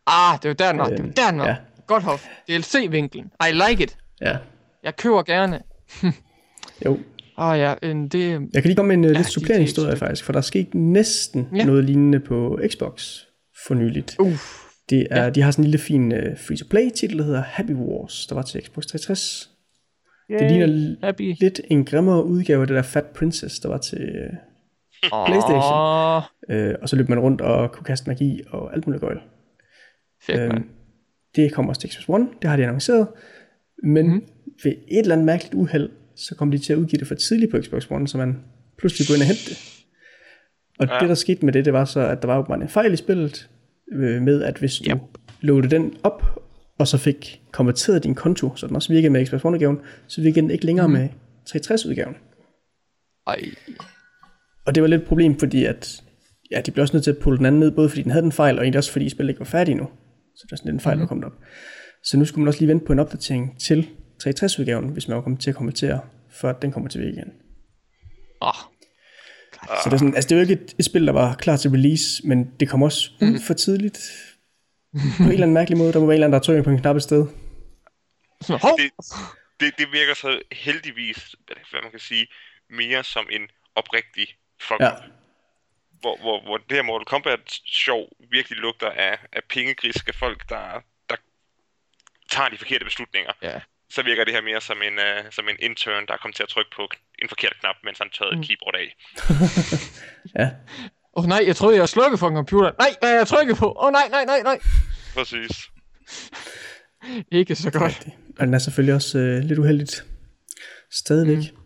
Ah, det var der, den var. Det var Øh, der, den var. ja. Godt. DLC-vinklen. I like it. Ja, Jeg køber gerne. jo. Åh oh, ja, en, det... Jeg kan lige komme med en uh, lidt de supplerende historie faktisk, for der er sket næsten Ja. ja. noget lignende på Xbox for nyligt. Uff. Det er, ja. De har sådan en lille fin uh, free-to-play titel, der hedder Happy Wars, der var til Xbox 360. Yay, Det ligner happy. lidt en grimmere udgave af det der Fat Princess, der var til... Uh, PlayStation. Uh, og så løb man rundt og kunne kaste magi og alt muligt gøjl. Fedt, Øhm, det kommer også til Xbox One, det har de annonceret. Men mm. ved et eller andet mærkeligt uheld, så kom de til at udgive det for tidligt på Xbox One, så man pludselig kunne ind og hente det. Og ja. det, der skete med det, det var så, at der var åbenbart en fejl i spillet, øh, med at hvis du Yep. loadede den op, og så fik konverteret din konto, så den også virkede med Xbox One-udgaven, så virkede den ikke længere mm. med 360-udgaven. Ej, Og det var lidt et problem, fordi at, ja, de blev også nødt til at pulle den anden ned, både fordi den havde en fejl, og egentlig også fordi spillet ikke var færdigt nu. Så det var sådan lidt en fejl, der kom op. Så nu skulle man også lige vente på en opdatering til 360-udgaven, hvis man var kommet til at konvertere, før den kommer til igen. åh, Så det er, sådan, altså det er jo ikke et, et spil, der var klar til release, men det kom også ud for tidligt. På en eller anden mærkelig måde. Der må være en eller anden, der trykker på en knap et sted. Det, det, det virker så heldigvis, hvad man kan sige, mere som en oprigtig fuck Ja. Hvor, hvor, hvor det her Mortal Kombat sjov virkelig lugter af, af pengegriske folk, der, der tager de forkerte beslutninger. Ja. Så virker det her mere som en, uh, som en intern, der er kommet til at trykke på en forkert knap, mens han tørrede mm. keyboard af. Ja, Åh oh, nej, jeg troede, jeg slukkede for en computer. Nej, hvad er jeg trykket på? Åh oh, nej, nej, nej, nej. Præcis. Ikke så godt. rigtigt. Og den er selvfølgelig også øh, lidt uheldigt. Stadigvæk. Mm.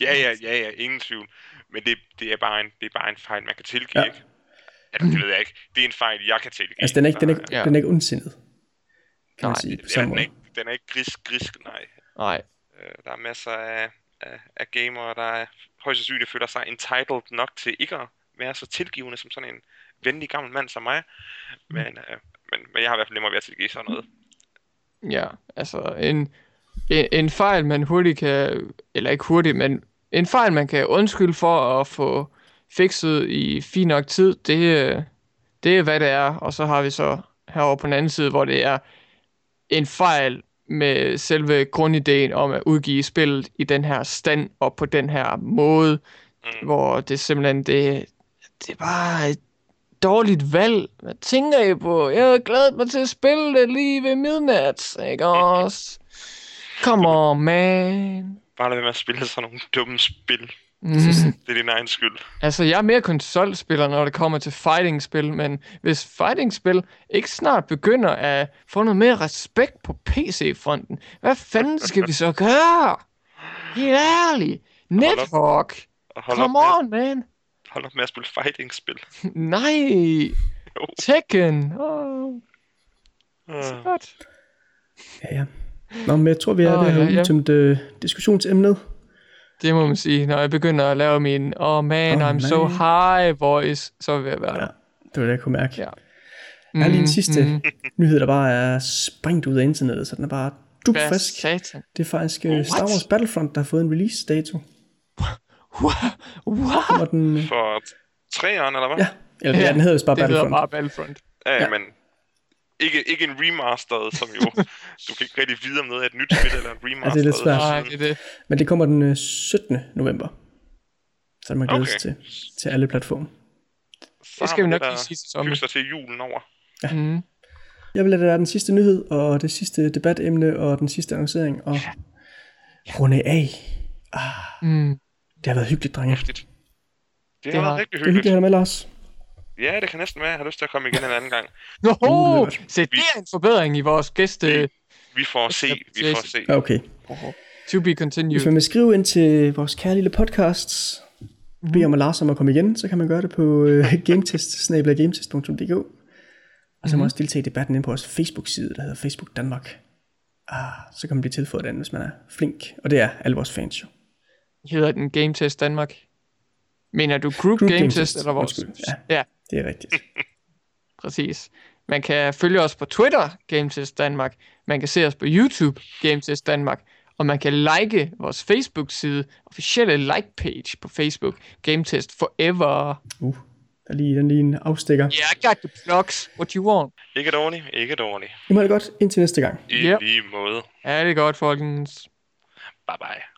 Ja, ja, ja, ja, ingen tvivl. Men det, det, er bare en, det er bare en fejl, man kan tilgive, Ja. ikke? Eller det ved jeg ikke. Det er en fejl, jeg kan tilgive. Altså, den er ikke, den er ikke, Ja. den er ikke ondsindet. Kan man Nej, sige på Ja, samme den, er måde. ikke, den er ikke grisk, grisk, nej. Nej. Øh, der er masser af, af, af gamere, der er højst sandsynligt føler sig entitled nok til ikke at være så tilgivende som sådan en venlig gammel mand som mig. Men, øh, men, men jeg har i hvert fald nemmere ved at tilgive sådan noget. Ja, altså en, en, en fejl, man hurtigt kan, eller ikke hurtigt, men en fejl, man kan undskylde for at få fikset i fin nok tid, det, det er, hvad det er. Og så har vi så herovre på den anden side, hvor det er en fejl med selve grundideen om at udgive spillet i den her stand og på den her måde, mm. hvor det simpelthen, det, det er bare et dårligt valg. Hvad tænker I på? Jeg havde glædet mig til at spille det lige ved midnat, ikke også? Come on, man. Bare lad være med at spille sådan nogle dumme spil. Mm. Det er din egen skyld. Altså, jeg er mere konsolspiller, når det kommer til fighting-spil, men hvis fighting-spil ikke snart begynder at få noget mere respekt på PC-fronten, hvad fanden skal vi så gøre? Helt ærligt. Network. Come op on, man. hold op med at spille fighting-spil. Nej. Jo. Tekken. Oh, Uh, godt. Ja, ja. Nå, men jeg tror, vi er Åh, ved at have ja, ja. udtømt øh, diskussionsemnet. Det må man sige. Når jeg begynder at lave min, oh man, Oh, I'm so man. high voice, så vil jeg være Ja, der. det var det, jeg kunne mærke. Ja. Jeg har lige en Mm, sidste mm. nyhed, der bare er sprængt ud af internettet, så den er bare satan? Det er faktisk Star What? Wars Battlefront, der har fået en release-dato. What? What? Den, øh, for træeren, eller hvad? ja, eller ja, den hedder vist bare Det hedder Battlefront. bare Battlefront. Ja, Ja. ja. men ikke, ikke en remastered, som jo... du kan ikke rigtig vide, om noget er et nyt spil eller en remastered. lidt svært. Nej, det er det. Men det kommer den øh, 17. november. Så man glæder Okay. sig til, til alle platforme. Det skal vi nok lige sige til sommer. Sig til julen over. Mm. Jeg vil lade det være den sidste nyhed, og det sidste debatemne, og den sidste annoncering, og runde af. Mm. Det har været hyggeligt, drenge. Det, Det har været rigtig Det er hyggeligt hyggeligt. at have med, Lars. Ja, det kan næsten være. Jeg har lyst til at komme igen en anden gang. Nå, Uh, er godt. se, det er en forbedring i vores gæste. Vi får se. Vi får se. Okay. To be Hvis continued. man vil skrive ind til vores kære lille podcasts, bede om at Lars om at komme igen, så kan man gøre det på gametest, gametest.dk. Og så må man også deltage i debatten ind på vores Facebook-side, der hedder Facebook Danmark. Ah, så kan man blive tilføjet den, hvis man er flink. Og det er alle vores fans jo. Hedder den Game Test Danmark? Mener du Group, Group Game, Game Test, Test, eller vores? undskyld. Ja. ja, Det er rigtigt. præcis. Man kan følge os på Twitter, Game Test Danmark. Man kan se os på YouTube, Game Test Danmark. Og man kan like vores Facebook-side, officielle like-page på Facebook, Game Test Forever. Uh, der er lige, den lige en afstikker. Yeah, I got the plugs. What you want? Ikke dårligt. Ikke dårligt. I må det godt indtil næste gang. I Yep. lige måde. Ja, det er godt, folkens. Bye bye.